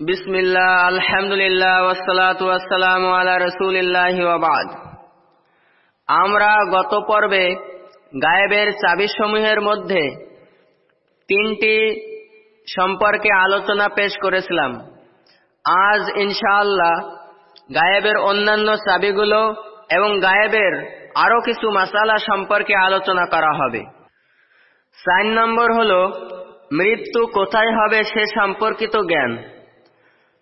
বিসমিল্লাহ, আলহামদুলিল্লাহ, ওয়াসসালাতু ওয়াসসালামু আলা রাসূলিল্লাহি ওয়া আমরা গত পর্বে গায়েবের চাবিসমূহের মধ্যে তিনটি সম্পর্কে আলোচনা পেশ করেছিলাম। আজ ইনশাআল্লাহ গায়েবের অন্যান্য চাবিগুলো এবং গায়েবের আরও কিছু মাসালা সম্পর্কে আলোচনা করা হবে। চার নম্বর হল, মৃত্যু কোথায় হবে সে সম্পর্কিত জ্ঞান।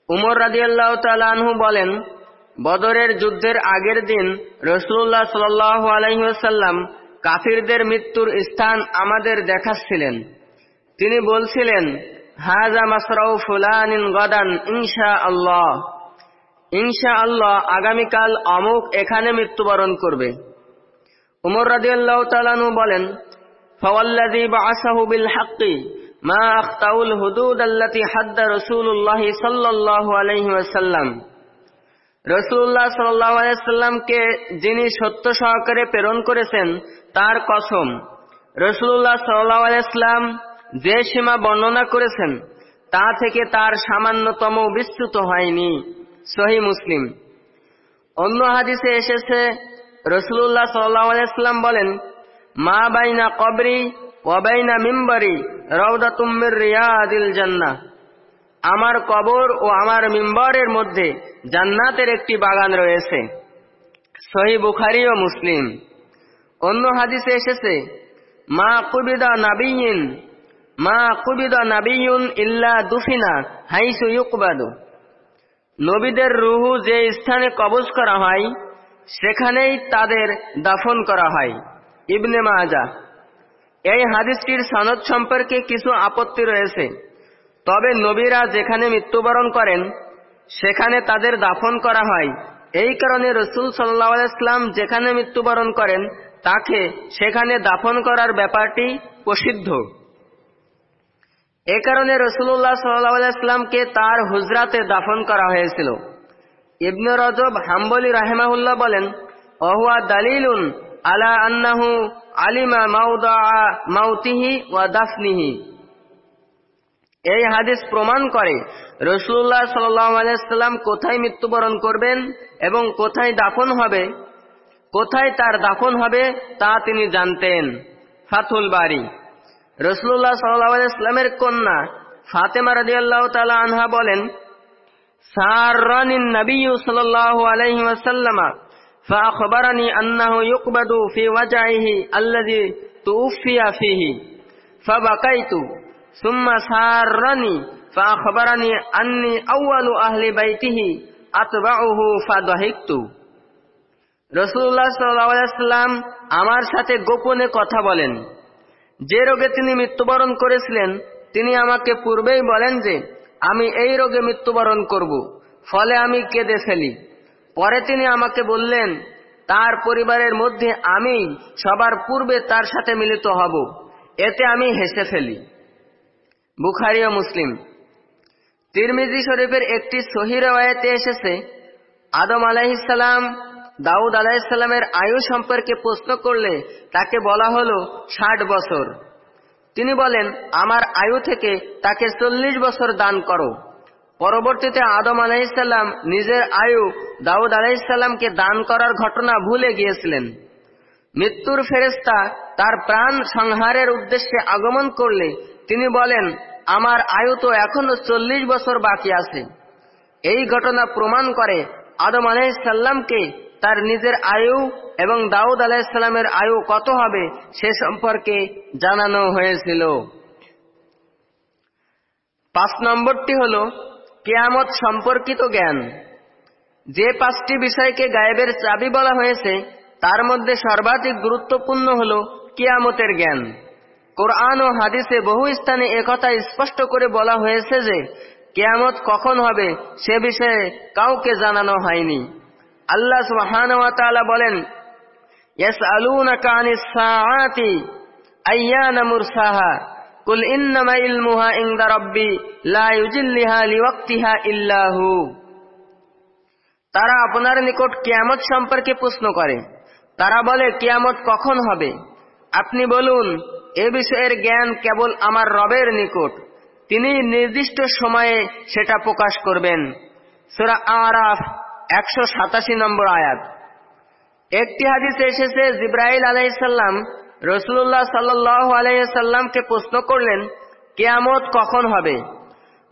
উমর রাজিয়াল্লাহ তালু বলেন, বদরের যুদ্ধের আগের দিন রসুল্লাহ সাল আলহিহাল্লাম কাফিরদের মৃত্যুর স্থান আমাদের দেখাচ্ছিলেন। তিনি বলছিলেন হাজা মাসরাউ ফুলানিন গদান ইনশা আল্লাহ ইনশা আল্লাহ আগামীকাল অমুক এখানে মৃত্যুবরণ করবে। উমর রাজিয়াল্লাহ তালানু বলেন, ফওয়াল্লাযী বাআসাহু বিল হাক্কি। মা আখতাউল হুদুদ আল্লাতি হাদ্দা আলাইহি ওয়াসাল্লাম। রাসূলুল্লাহ সাল্লাল্লাহু আলাইহি যিনি সত্য সহকারে প্রেরণ করেছেন, তার কসম, রাসূলুল্লাহ সাল্লাল্লাহু আলাইহি সাল্লাম যে সীমা বর্ণনা করেছেন, তা থেকে তার সামান্যতম বিস্তৃত হয়নি। সহি মুসলিম। অন্য হাদিসে এসেছে রসুল্লাহ সাল্লাম বলেন, মা বাইনা কবরি ওয়াবাইনা মিম্বরি রৌদা তুম্মির রিয়াদিল জান্না আমার কবর ও আমার মিম্বরের মধ্যে জান্নাতের একটি বাগান রয়েছে। সহি বুখারি ও মুসলিম। অন্য হাদিসে এসেছে, মা কুবিদা নাবিয়িন মা কুবিদা নাবিয়ুন ইল্লা দুফিনা হাইসু ইউকবাদু। নবীদের রুহু যে স্থানে কবজ করা হয়, সেখানেই তাদের দাফন করা হয়। ইবনে মাজা এই হাদিসটির সনদ সম্পর্কে কিছু আপত্তি রয়েছে। তবে নবীরা যেখানে মৃত্যুবরণ করেন, সেখানে তাদের দাফন করা হয়। এই কারণে রসুল সাল্লাহাম যেখানে মৃত্যুবরণ করেন, তাকে সেখানে দাফন করার ব্যাপারটি প্রসিদ্ধ। এ কারণে রসুল্লাহ সাল্লাহামকে তার হুজরাতে দাফন করা হয়েছিল। ইবনে রজব হাম্বলি রাহেমাহুল্লাহ বলেন, অহুয়া দালিলুন আলা আন্নাহু আলিমা মাউদা মাউতিহি ওয়া দাফনিহি। এই হাদিস প্রমাণ করে রসুল্লাহ সাল্লাম কোথায় মৃত্যুবরণ করবেন এবং কোথায় দাফন হবে, কোথায় তার দাফন হবে তা তিনি জানতেন। ফাথুল বাড়ি রসুল্লাহ সাল্লামের কন্যা ফাতেমা রাজিয়াল্লাহ তালা আনহা বলেন, সারানিন নবী সাল্লাল্লাহু আলাইহি ওয়াসাল্লাম فأخبرني أنه يقبض في وجعه الذي توفي فيه فبكيت ثم سارني فأخبرني أني أول أهل بيته أتبعه فضحكت রসুল্লাহ সাল্লাম আমার সাথে গোপনে কথা বলেন যে রোগে তিনি মৃত্যুবরণ করেছিলেন তিনি আমাকে পূর্বেই বলেন যে আমি এই রোগে মৃত্যুবরণ করব ফলে আমি কেঁদে ফেলি পরে তিনি আমাকে বললেন, তার পরিবারের মধ্যে আমি সবার পূর্বে তার সাথে মিলিত হব। এতে আমি হেসে ফেলি। বুখারি ও মুসলিম। তিরমিজি শরীফের একটি সহি রেওয়ায়তে এসেছে, আদম আলাহিসাল্লাম দাউদ আলাহিসাল্লামের আয়ু সম্পর্কে প্রশ্ন করলে তাকে বলা হলো ষাট বছর। তিনি বলেন, আমার আয়ু থেকে তাকে চল্লিশ বছর দান করো। পরবর্তীতে আদম আলাহিসাল্লাম নিজের আয়ু দাউদ আলাইসাল্লামকে দান করার ঘটনা ভুলে গিয়েছিলেন। মৃত্যুর ফেরেস্তা তার প্রাণ সংহারের উদ্দেশ্যে আগমন করলে তিনি বলেন, আমার আয়ু তো এখনও চল্লিশ বছর বাকি আছে। এই ঘটনা প্রমাণ করে আদম আলাইসাল্লামকে তার নিজের আয়ু এবং দাউদ আলাইসাল্লামের আয়ু কত হবে সে সম্পর্কে জানানো হয়েছিল। পাঁচ নম্বরটি হল কেয়ামত সম্পর্কিত জ্ঞান। যে পাঁচটি বিষয়কে গায়েবের চাবি বলা হয়েছে, তার মধ্যে সর্বাধিক গুরুত্বপূর্ণ হল কিয়ামতের জ্ঞান। কোরআন ও হাদিসে বহু স্থানে একথা স্পষ্ট করে বলা হয়েছে যে, কেয়ামত কখন হবে সে বিষয়ে কাউকে জানানো হয়নি। আল্লাহ সুবহান বলেন কুল ইন্নামা ইলমুহা ইনদা রাব্বি লা ইউজিল্লিহা লিওয়াক্তিহা ইল্লাহু। তারা আপনার নিকট কিয়ামত সম্পর্কে প্রশ্ন করে। তারা বলে, কিয়ামত কখন হবে? আপনি বলুন, এ বিষয়ের জ্ঞান কেবল আমার রবের নিকট। তিনি নির্দিষ্ট সময়ে সেটা প্রকাশ করবেন। সুরা আরাফ, একশো সাতাশি নম্বর আয়াত। একটি হাদিসে এসেছে, জিব্রাইল আলাইসাল্লাম রসুল্লাহ সাল্লাহ আলাইসাল্লামকে প্রশ্ন করলেন, কেয়ামত কখন হবে?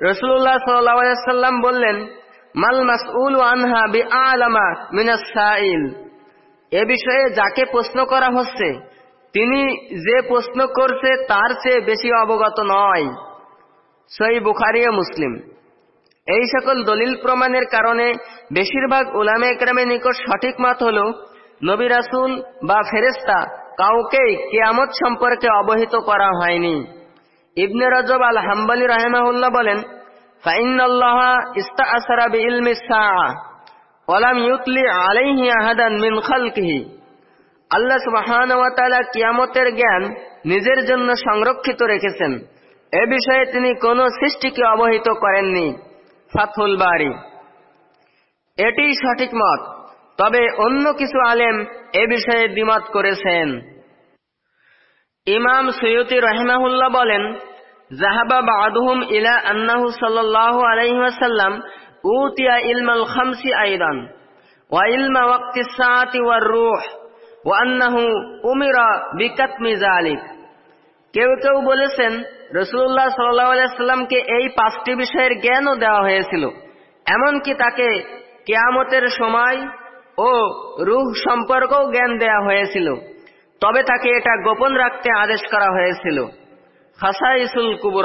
রসুল্লাহ সাল্লাম বললেন, মাল মাসউল আনহা বি আলামা মিনাসাইল এ বিষয়ে যাকে প্রশ্ন করা হচ্ছে, তিনি যে প্রশ্ন করছে তার চেয়ে বেশি অবগত নয়। সই বুখারি ও মুসলিম। এই সকল দলিল প্রমাণের কারণে বেশিরভাগ উলামে একরামের নিকট সঠিক মত হল, নবী রাসুল বা ফেরেস্তা কাউকেই কেয়ামত সম্পর্কে অবহিত করা হয়নি। ইবনে রজব আল হাম্বালি রাহেমাহুল্লাহ বলেন ওয়ালাম ইউতলি আহাদান কিয়ামতের জ্ঞান নিজের জন্য সংরক্ষিত রেখেছেন। এ বিষয়ে তিনি কোন সৃষ্টিকে অবহিত করেননি। ফাথুল বাড়ি এটি সঠিক মত। তবে অন্য কিছু আলেম এ বিষয়ে দ্বিমত করেছেন। ইমাম সৈয়দি রহমাহুল্লাহ বলেন জাহাবা বাদুহুম ইলা আন্নাহু সাল্লাল্লাহু আলাইহি ওয়াসাল্লাম উতিয়া ইলমাল খামসি যালিক। কেউ কেউ বলেছেন এই পাঁচটি বিষয়ের জ্ঞানও দেওয়া হয়েছিল। এমনকি তাকে কেয়ামতের সময় ও রুহ সম্পর্কেও জ্ঞান দেয়া হয়েছিল। তবে তাকে এটা গোপন রাখতে আদেশ করা হয়েছিল। হাসাইসুল কুবর।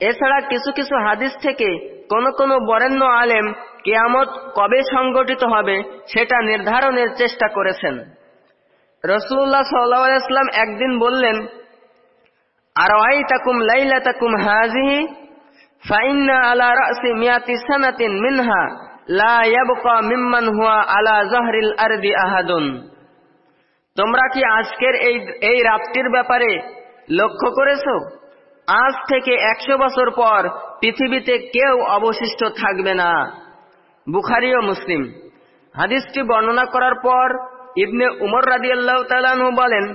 এছাড়া কিছু কিছু হাদিস থেকে কোন কোন বরেণ্য আলেম কেয়ামত কবে সংগঠিত হবে সেটা নির্ধারণের চেষ্টা করেছেন। রসুল্লাহ সাল্লাম একদিন বললেন আর তাকুম লাইলা তাকুম হাজিহি ফাইন্না আলা রাসি মিয়াতি সানাতিন মিনহা? মিম্মান হুয়া আলা জাহরিল আরদি আহাদুন তোমরা কি আজকের এই এই রাতটির ব্যাপারে লক্ষ্য করেছো আজ থেকে একশো বছর পর পৃথিবীতে কেউ অবশিষ্ট থাকবে না বুখারি ও মুসলিম হাদিসটি বর্ণনা করার পর ইবনে উমর রাদিয়াল্লাহ তালানহু বলেন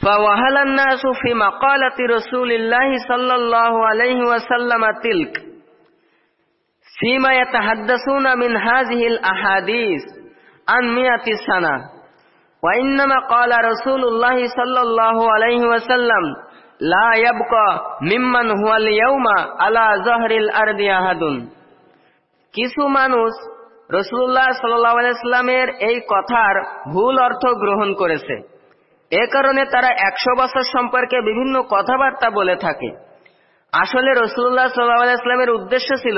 فوهل الناس في مقالة رسول الله صلى الله عليه وسلم تلك আহাদিস আন সানা আলাইহি মিম্মান হুয়াল আলা আহাদুন কিছু মানুষ রসুল্লাহ সাল্লামের এই কথার ভুল অর্থ গ্রহণ করেছে। এ কারণে তারা একশো বছর সম্পর্কে বিভিন্ন কথাবার্তা বলে থাকে। আসলে রসুল্লাহ সাল্লাহ আলাইস্লামের উদ্দেশ্য ছিল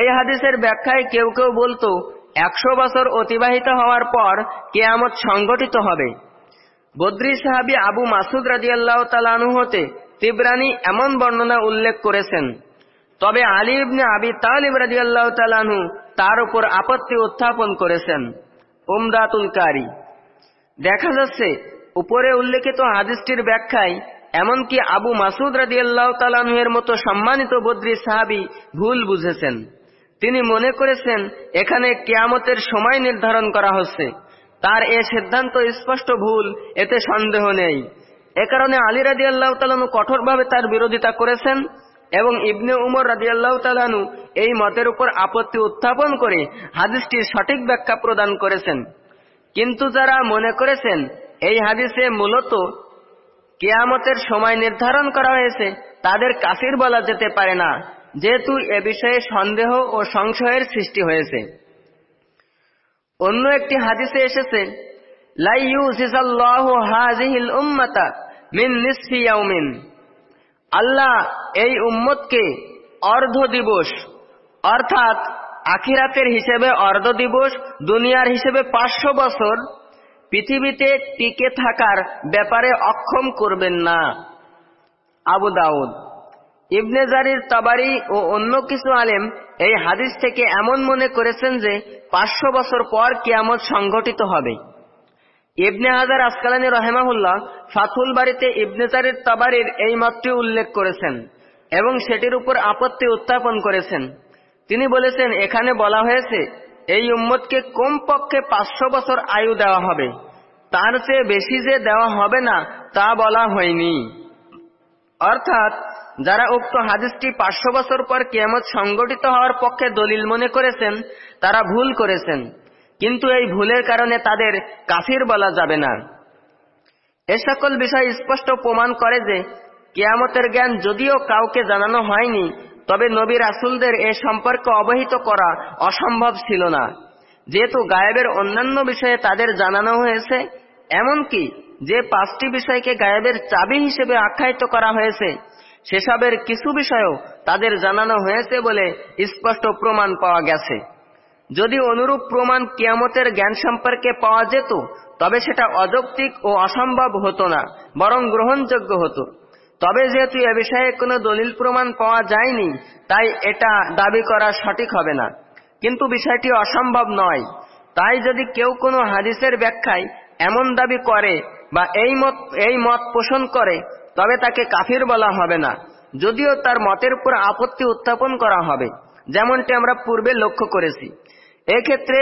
এই হাদিসের ব্যাখ্যায় কেউ কেউ বলতো, একশো বছর অতিবাহিত হওয়ার পর কেয়ামত সংগঠিত হবে। বদ্রি সাহাবি আবু মাসুদ রাজিয়াল্লাহ তালানু হতে তিবরানি এমন বর্ণনা উল্লেখ করেছেন, তবে আলী ইবনে আবি তালিব রাজিয়াল্লাহ তালানহু তার উপর আপত্তি উত্থাপন করেছেন, উমদাতুল কারি। দেখা যাচ্ছে, উপরে উল্লেখিত হাদিসটির ব্যাখ্যায় এমনকি আবু মাসুদ রাজিয়াল্লাহ তালানহের মতো সম্মানিত বদ্রি সাহাবি ভুল বুঝেছেন। তিনি মনে করেছেন, এখানে কেয়ামতের সময় নির্ধারণ করা হচ্ছে। তার এ সিদ্ধান্ত স্পষ্ট ভুল, এতে সন্দেহ নেই। এ কারণে আলী রাজি আল্লাহ তালানু কঠোরভাবে তার বিরোধিতা করেছেন এবং ইবনে উমর রাজি আল্লাহ এই মতের উপর আপত্তি উত্থাপন করে হাদিসটির সঠিক ব্যাখ্যা প্রদান করেছেন। কিন্তু যারা মনে করেছেন, এই হাদিসে মূলত কেয়ামতের সময় নির্ধারণ করা হয়েছে, তাদের কাসির বলা যেতে পারে না। যেহেতু এ বিষয়ে সন্দেহ ও সংশয়ের সৃষ্টি হয়েছে। অন্য একটি হাদিসে এসেছে আল্লাহ এই উম্মতকে অর্ধ দিবস, অর্থাৎ আখিরাতের হিসেবে অর্ধ দিবস, দুনিয়ার হিসেবে পাঁচশো বছর পৃথিবীতে টিকে থাকার ব্যাপারে অক্ষম করবেন না। আবু দাউদ। ইবনে জারির তাবারি ও অন্য কিছু আলেম এই হাদিস থেকে এমন মনে করেছেন যে পাঁচশো বছর পর কিয়ামত সংঘটিত হবে। ইবনে হাজার আসকালানি রহেমাহুল্লাহ ফাথুল বাড়িতে ইবনে জারির তাবারির এই মতটি উল্লেখ করেছেন এবং সেটির উপর আপত্তি উত্থাপন করেছেন। তিনি বলেছেন, এখানে বলা হয়েছে, এই উম্মতকে কমপক্ষে পাঁচশো বছর আয়ু দেওয়া হবে। তার চেয়ে বেশি যে দেওয়া হবে না, তা বলা হয়নি। অর্থাৎ যারা উক্ত হাদিসটি পাঁচশো বছর পর কেয়ামত সংগঠিত হওয়ার পক্ষে দলিল মনে করেছেন, তারা ভুল করেছেন। কিন্তু এই ভুলের কারণে তাদের কাফির বলা যাবে না। এ সকল বিষয় স্পষ্ট প্রমাণ করে যে, কেয়ামতের জ্ঞান যদিও কাউকে জানানো হয়নি, তবে নবী রাসুলদের এ সম্পর্কে অবহিত করা অসম্ভব ছিল না। যেহেতু গায়েবের অন্যান্য বিষয়ে তাদের জানানো হয়েছে, এমনকি যে পাঁচটি বিষয়কে গায়েবের চাবি হিসেবে আখ্যায়িত করা হয়েছে সেসবের কিছু বিষয়ও তাদের জানানো হয়েছে বলে স্পষ্ট প্রমাণ পাওয়া গেছে। যদি অনুরূপ প্রমাণ কিয়ামতের জ্ঞান সম্পর্কে পাওয়া যেত, তবে সেটা অযৌক্তিক ও অসম্ভব হতো না, বরং গ্রহণযোগ্য হতো। তবে যেহেতু এ বিষয়ে কোনো দলিল প্রমাণ পাওয়া যায়নি, তাই এটা দাবি করা সঠিক হবে না। কিন্তু বিষয়টি অসম্ভব নয়। তাই যদি কেউ কোনো হাদিসের ব্যাখ্যায় এমন দাবি করে বা এই মত এই মত পোষণ করে তবে তাকে কাফির বলা হবে না। যদিও তার মতের উপর আপত্তি উত্থাপন করা হবে, যেমনটি আমরা পূর্বে লক্ষ্য করেছি। এক্ষেত্রে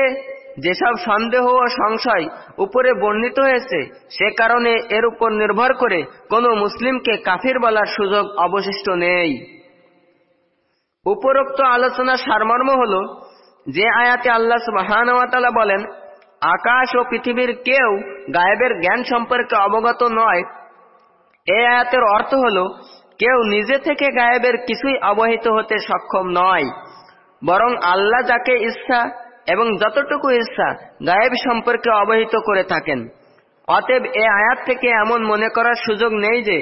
যেসব সন্দেহ ও সংশয় উপরে বর্ণিত হয়েছে, সে কারণে এর উপর নির্ভর করে কোনো মুসলিমকে কাফির বলার সুযোগ অবশিষ্ট নেই। উপরোক্ত আলোচনা সারমর্ম হল, যে আয়াতে আল্লাহ সুবাহানওয়াতালা বলেন, আকাশ ও পৃথিবীর কেউ গায়েবের জ্ঞান সম্পর্কে অবগত নয় এ আয়াতের অর্থ হল, কেউ নিজে থেকে গায়েবের কিছুই অবহিত হতে সক্ষম নয়, বরং আল্লাহ যাকে ইচ্ছা এবং যতটুকু ইচ্ছা গায়েব সম্পর্কে অবহিত করে থাকেন। অতএব এ আয়াত থেকে এমন মনে করার সুযোগ নেই যে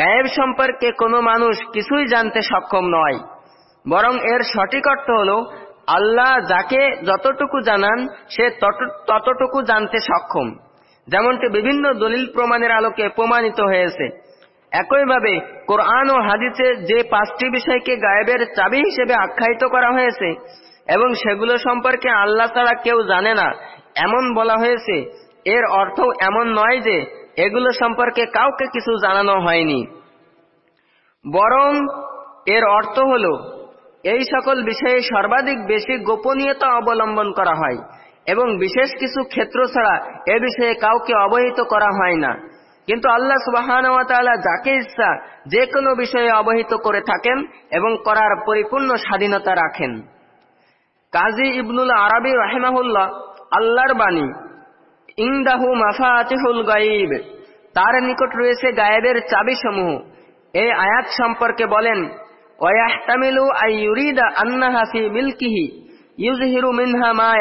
গায়েব সম্পর্কে কোনো মানুষ কিছুই জানতে সক্ষম নয়, বরং এর সঠিক অর্থ হল, আল্লাহ যাকে যতটুকু জানান সে ততটুকু জানতে সক্ষম। যেমনটি বিভিন্ন দলিল প্রমাণের আলোকে প্রমাণিত হয়েছে। একইভাবে কোরআন ও হাদিসে যে পাঁচটি বিষয়কে গায়েবের চাবি হিসেবে আখ্যায়িত করা হয়েছে এবং সেগুলো সম্পর্কে আল্লাহ ছাড়া কেউ জানে না, এমন বলা হয়েছে। এর অর্থ এমন নয় যে এগুলো সম্পর্কে কাউকে কিছু জানানো হয়নি। বরং এর অর্থ হল, এই সকল বিষয়ে সর্বাধিক বেশি গোপনীয়তা অবলম্বন করা হয় এবং বিশেষ কিছু ক্ষেত্র ছাড়া এ বিষয়ে কাউকে অবহিত করা হয় না। কিন্তু আল্লাহ সুবাহান যাকে ইচ্ছা যে কোনো বিষয়ে অবহিত করে থাকেন এবং করার পরিপূর্ণ স্বাধীনতা রাখেন। কাজী ইবনুল আরবি রাহেমাহুল্লাহ আল্লাহর বাণী ইংদাহু মাফাতিহুল গাইব তার নিকট রয়েছে গায়েবের চাবি সমূহ এই আয়াত সম্পর্কে বলেন মিনহা মা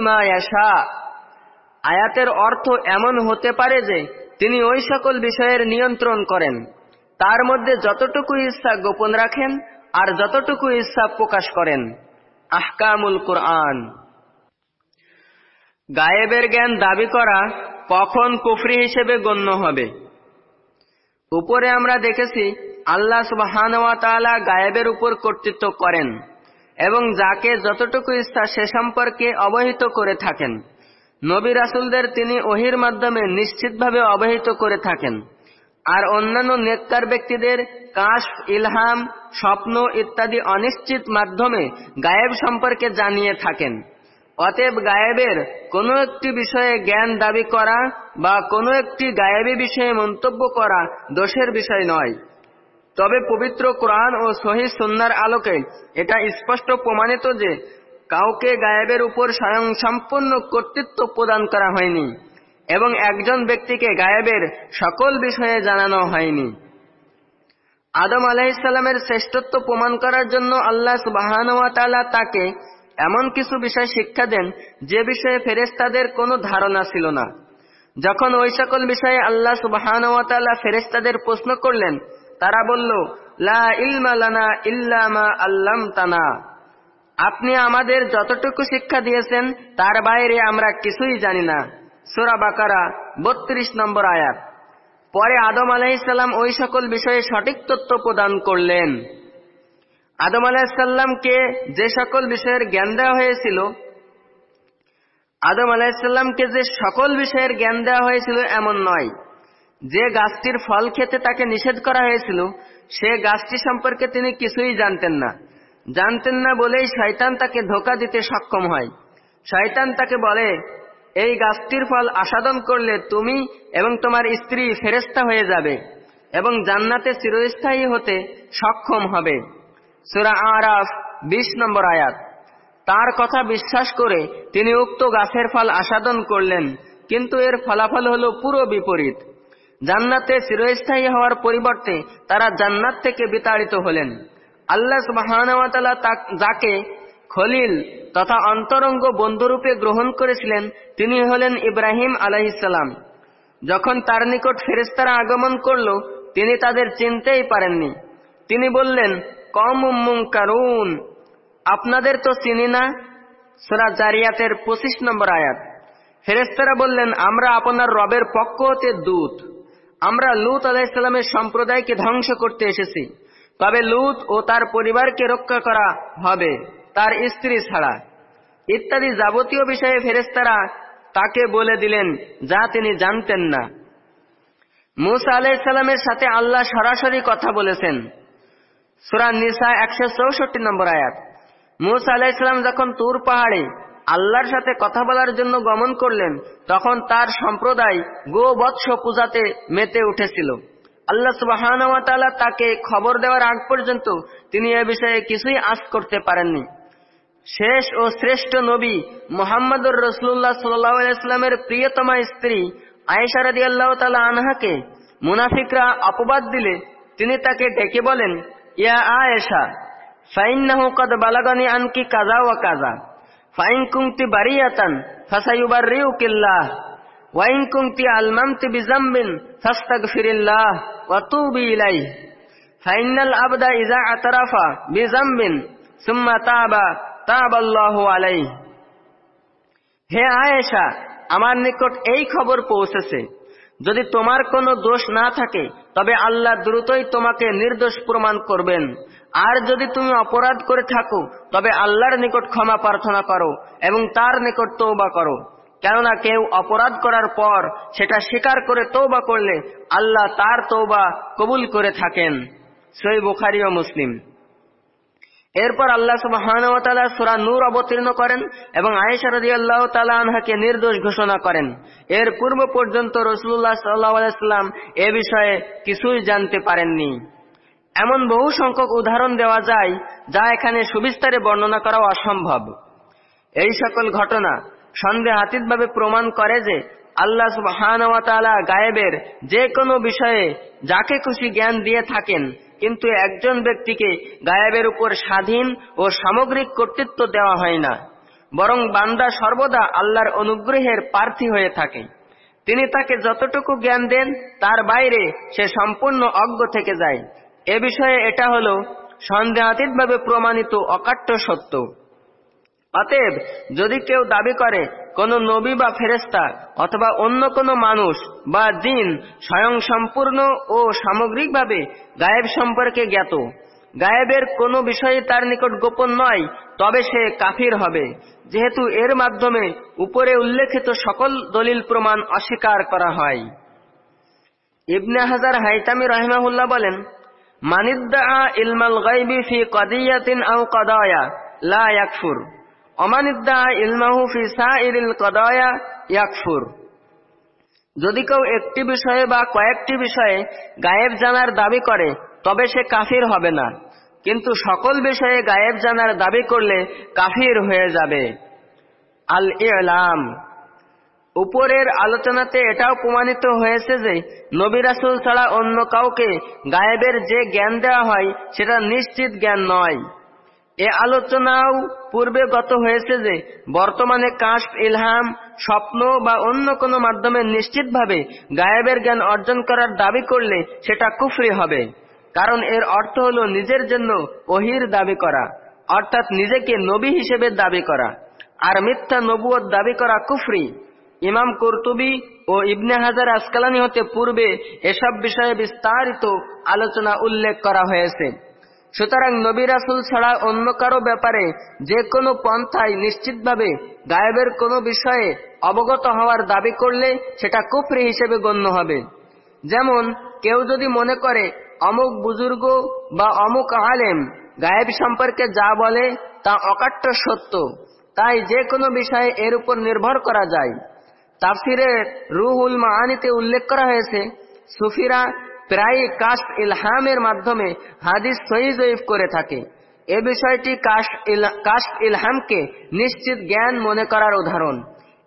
মা আয়াতের অর্থ এমন হতে পারে যে তিনি ওই সকল বিষয়ের নিয়ন্ত্রণ করেন। তার মধ্যে যতটুকু ইচ্ছা গোপন রাখেন আর যতটুকু ইচ্ছা প্রকাশ করেন। আহকামুল কোরআন। গায়েবের জ্ঞান দাবি করা কখন কুফরি হিসেবে গণ্য হবে? উপরে আমরা দেখেছি, আল্লাহ সুবাহান গায়েবের উপর কর্তৃত্ব করেন এবং যাকে যতটুকু ইচ্ছা সে সম্পর্কে অবহিত করে থাকেন। নবী রাসুলদের তিনি ওহির মাধ্যমে নিশ্চিতভাবে অবহিত করে থাকেন। আর অন্যান্য নেককার ব্যক্তিদের কাশ, ইলহাম, স্বপ্ন ইত্যাদি অনিশ্চিত মাধ্যমে গায়েব সম্পর্কে জানিয়ে থাকেন। অতএব গায়েবের কোনো একটি বিষয়ে জ্ঞান দাবি করা বা কোনো একটি গায়েবী বিষয়ে মন্তব্য করা দোষের বিষয় নয়। তবে পবিত্র কোরআন ও সহি সন্ন্যার আলোকে এটা স্পষ্ট প্রমাণিত যে কাউকে গায়েবের উপর স্বয়ং সম্পূর্ণ কর্তৃত্ব প্রদান করা হয়নি এবং একজন ব্যক্তিকে গায়েবের সকল বিষয়ে জানানো হয়নি। আদম আলাহিসাল্লামের শ্রেষ্ঠত্ব প্রমাণ করার জন্য আল্লাহ সুবাহানুয়াতালা তাকে এমন কিছু বিষয় শিক্ষা দেন যে বিষয়ে ফেরেস্তাদের কোনো ধারণা ছিল না। যখন ওই সকল বিষয়ে আল্লাহ সুবাহানুয়াতালা ফেরেস্তাদের প্রশ্ন করলেন, তারা বলল, লা ইলমা লানা ইল্লামা আল্লাম তানা আপনি আমাদের যতটুকু শিক্ষা দিয়েছেন, তার বাইরে আমরা কিছুই জানি না। সোরা বাকারা, বত্রিশ নম্বর আয়াত। পরে আদম আলাহিসাল্লাম ওই সকল বিষয়ে সঠিক তথ্য প্রদান করলেন। আদম আলাহিসাল্লামকে যে সকল বিষয়ের জ্ঞান দেওয়া হয়েছিল, আদম আলাহিসাল্লামকে যে সকল বিষয়ের জ্ঞান দেওয়া হয়েছিল এমন নয়। যে গাছটির ফল খেতে তাকে নিষেধ করা হয়েছিল, সে গাছটি সম্পর্কে তিনি কিছুই জানতেন না। জানতেন না বলেই শয়তান তাকে ধোকা দিতে সক্ষম হয়। শয়তান তাকে বলে, এই গাছটির ফল আসাদন করলে তুমি এবং তোমার স্ত্রী ফেরেস্তা হয়ে যাবে এবং জান্নাতে চিরস্থায়ী হতে সক্ষম হবে। সুরা আরাফ, বিশ নম্বর আয়াত। তার কথা বিশ্বাস করে তিনি উক্ত গাছের ফল আসাদন করলেন, কিন্তু এর ফলাফল হল পুরো বিপরীত। জান্নাতে চিরস্থায়ী হওয়ার পরিবর্তে তারা জান্নাত থেকে বিতাড়িত হলেন। আল্লাহ সুবাহানওয়াতালা যাকে খলিল তথা অন্তরঙ্গ বন্ধুরূপে গ্রহণ করেছিলেন, তিনি হলেন ইব্রাহিম আলাহিসাল্লাম যখন তার নিকট ফেরেস্তারা আগমন করল, তিনি তাদের চিনতেই পারেননি। তিনি বললেন কম কারুন আপনাদের তো চিনি না? সোরা জারিয়াতের পঁচিশ নম্বর আয়াত। ফেরেস্তারা বললেন, আমরা আপনার রবের পক্ষ হতে দূত। আমরা লুত আলাহিসাল্লামের সম্প্রদায়কে ধ্বংস করতে এসেছি। তবে লুত ও তার পরিবারকে রক্ষা করা হবে, তার স্ত্রী ছাড়া। ইত্যাদি যাবতীয় বিষয়ে ফেরেস্তারা তাকে বলে দিলেন, যা তিনি জানতেন না। মুসা আলাইসাল্লামের সাথে আল্লাহ সরাসরি কথা বলেছেন। সুরা নিসা একশো চৌষট্টি নম্বর আয়াত। মুসা আলাইসাল্লাম যখন তুর পাহাড়ে আল্লাহর সাথে কথা বলার জন্য গমন করলেন, তখন তার সম্প্রদায় গো বৎস পূজাতে মেতে উঠেছিল। আল্লাহ সুবাহ তাকে খবর দেওয়ার আগ পর্যন্ত তিনি এ বিষয়ে কিছুই আশ করতে পারেননি। শেষ ও শ্রেষ্ঠ নবী মোহাম্মদুর রসুল্লাহ সাল্লামের প্রিয়তমা স্ত্রী আয়েশারাদি আল্লাহ তালা আনহাকে মুনাফিকরা অপবাদ দিলে তিনি তাকে ডেকে বলেন, ইয়া আয়েশা, ফাইন্নাহু কদ বালাগানি আনকি কাজা ওয়া কাজা ফাইন কুংতি বারিয়াতান ফাসাইউবাররিউকিল্লাহ ওয়াইন কুংতি আলমামতি বিজাম্বিন ফাস্তাগফিরিল্লাহ ওয়া তুবি ইলাইহি। ফাইনাল আবদা ইজা আতরাফা বিজাম্বিন সুম্মা তাবা, তাবাল্লাহু আলাইহি। হে আয়েশা, আমার নিকট এই খবর পৌঁছেছে। যদি তোমার কোনো দোষ না থাকে, তবে আল্লাহ দ্রুতই তোমাকে নির্দোষ প্রমাণ করবেন। আর যদি তুমি অপরাধ করে থাকো, তবে আল্লাহর নিকট ক্ষমা প্রার্থনা করো এবং তার নিকট তৌবা করো। কেননা কেউ অপরাধ করার পর সেটা স্বীকার করে তৌবা করলে আল্লাহ তার তৌবা কবুল করে থাকেন। সই বুখারি ও মুসলিম। এরপর আল্লাহ সুবাহ সুরা নূর অবতীর্ণ করেন এবং আয়েশা রদি আল্লাহ আনহাকে নির্দোষ ঘোষণা করেন। এর পূর্ব পর্যন্ত রসুল্লাহ সাল্লাহাম এ বিষয়ে কিছুই জানতে পারেননি। এমন বহু সংখ্যক উদাহরণ দেওয়া যায় যা এখানে সুবিস্তারে বর্ণনা করা অসম্ভব। এই সকল ঘটনা সন্দেহাতীতভাবে প্রমাণ করে যে আল্লাহ সুবাহান গায়েবের যে কোনো বিষয়ে যাকে খুশি জ্ঞান দিয়ে থাকেন, কিন্তু একজন ব্যক্তিকে গায়েবের উপর স্বাধীন ও সামগ্রিক কর্তৃত্ব দেওয়া হয় না। বরং বান্দা সর্বদা আল্লাহর অনুগ্রহের প্রার্থী হয়ে থাকে। তিনি তাকে যতটুকু জ্ঞান দেন, তার বাইরে সে সম্পূর্ণ অজ্ঞ থেকে যায়। এ বিষয়ে এটা হল সন্দেহাতীতভাবে প্রমাণিত অকাট্য সত্য। অতএব যদি কেউ দাবি করে কোন নবী বা ফেরেস্তা অথবা অন্য কোনো মানুষ বা জিন স্বয়ং সম্পূর্ণ ও সামগ্রিকভাবে গায়েব সম্পর্কে জ্ঞাত, গায়েবের কোনো বিষয়ে তার নিকট গোপন নয়, তবে সে কাফির হবে। যেহেতু এর মাধ্যমে উপরে উল্লেখিত সকল দলিল প্রমাণ অস্বীকার করা হয়। ইবনে হাজার হাইতামি রহমাহুল্লাহ বলেন মানিদ্দা ইলমাল গাইবি ফি কদিয়াতিন আও কদায়া লা ইয়াকফুর। ইয়াকফুর। যদি কেউ একটি বিষয়ে বা কয়েকটি বিষয়ে গায়েব জানার দাবি করে, তবে সে কাফির হবে না। কিন্তু সকল বিষয়ে গায়েব জানার দাবি করলে কাফির হয়ে যাবে। আল ইলাম। উপরের আলোচনাতে এটাও প্রমাণিত হয়েছে যে, নবী রাসুল ছাড়া অন্য কাউকে গায়েবের যে জ্ঞান দেওয়া হয়, সেটা নিশ্চিত জ্ঞান নয়। এ আলোচনাও পূর্বে গত হয়েছে যে বর্তমানে কাশ ইলহাম, স্বপ্ন বা অন্য কোনো মাধ্যমে নিশ্চিতভাবে গায়েবের জ্ঞান অর্জন করার দাবি করলে সেটা কুফরি হবে। কারণ এর অর্থ হল নিজের জন্য ওহির দাবি করা, অর্থাৎ নিজেকে নবী হিসেবে দাবি করা। আর মিথ্যা নবুয়ত দাবি করা কুফরি। ইমাম কর্তুবি ও ইবনে হাজার আসকালানি হতে পূর্বে এসব বিষয়ে বিস্তারিত আলোচনা উল্লেখ করা হয়েছে। সুতরাং নবী রাসুল ছাড়া অন্য কারও ব্যাপারে যে কোনো পন্থায় নিশ্চিতভাবে গায়েবের কোনো বিষয়ে অবগত হওয়ার দাবি করলে সেটা কুফরি হিসেবে গণ্য হবে। যেমন, কেউ যদি মনে করে অমুক বুজুর্গ বা অমুক আলেম গায়েব সম্পর্কে যা বলে তা অকাট্য সত্য, তাই যে কোনো বিষয়ে এর উপর নির্ভর করা যায়। তাফসিরের রুহুল মাহানিতে উল্লেখ করা হয়েছে, সুফিরা প্রায় কাশ ইলহামের মাধ্যমে হাদিস সহি করে থাকে। এ বিষয়টি কাশ ইলহামকে নিশ্চিত জ্ঞান মনে করার উদাহরণ।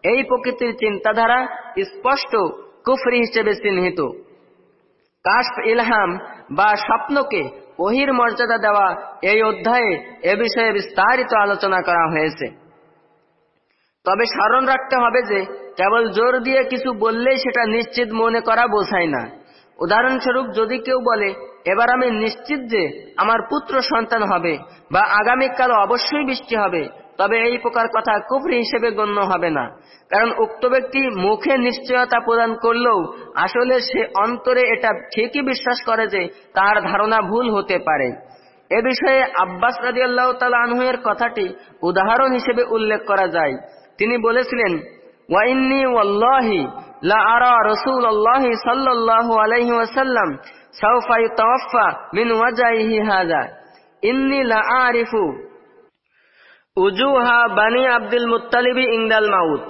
এই প্রকৃতির চিন্তাধারা স্পষ্ট কুফরি হিসেবে চিহ্নিত। কাশ ইলহাম বা স্বপ্নকে ওহির মর্যাদা দেওয়া এই অধ্যায়ে এ বিষয়ে বিস্তারিত আলোচনা করা হয়েছে। তবে স্মরণ রাখতে হবে যে কেবল জোর দিয়ে কিছু বললেই সেটা নিশ্চিত মনে করা বোঝায় না। উদাহরণস্বরূপ যদি কেউ বলে, এবার আমি নিশ্চিত যে আমার পুত্র সন্তান হবে বা আগামীকাল অবশ্যই বৃষ্টি হবে, তবে এই প্রকার কথা কুফরি হিসেবে গণ্য হবে না। কারণ উক্ত ব্যক্তি মুখে নিশ্চয়তা প্রদান করলেও আসলে সে অন্তরে এটা ঠিকই বিশ্বাস করে যে তার ধারণা ভুল হতে পারে। এ বিষয়ে আব্বাস রাজি আল্লাহ আনহুয়ের কথাটি উদাহরণ হিসেবে উল্লেখ করা যায়। তিনি বলেছিলেন ওয়াইন্নি ওয়াল্লাহি লা আরা আলাইহি ওয়াসাল্লাম লা আরিফু উজুহা আব্দুল মুত্তালিবি মাউত।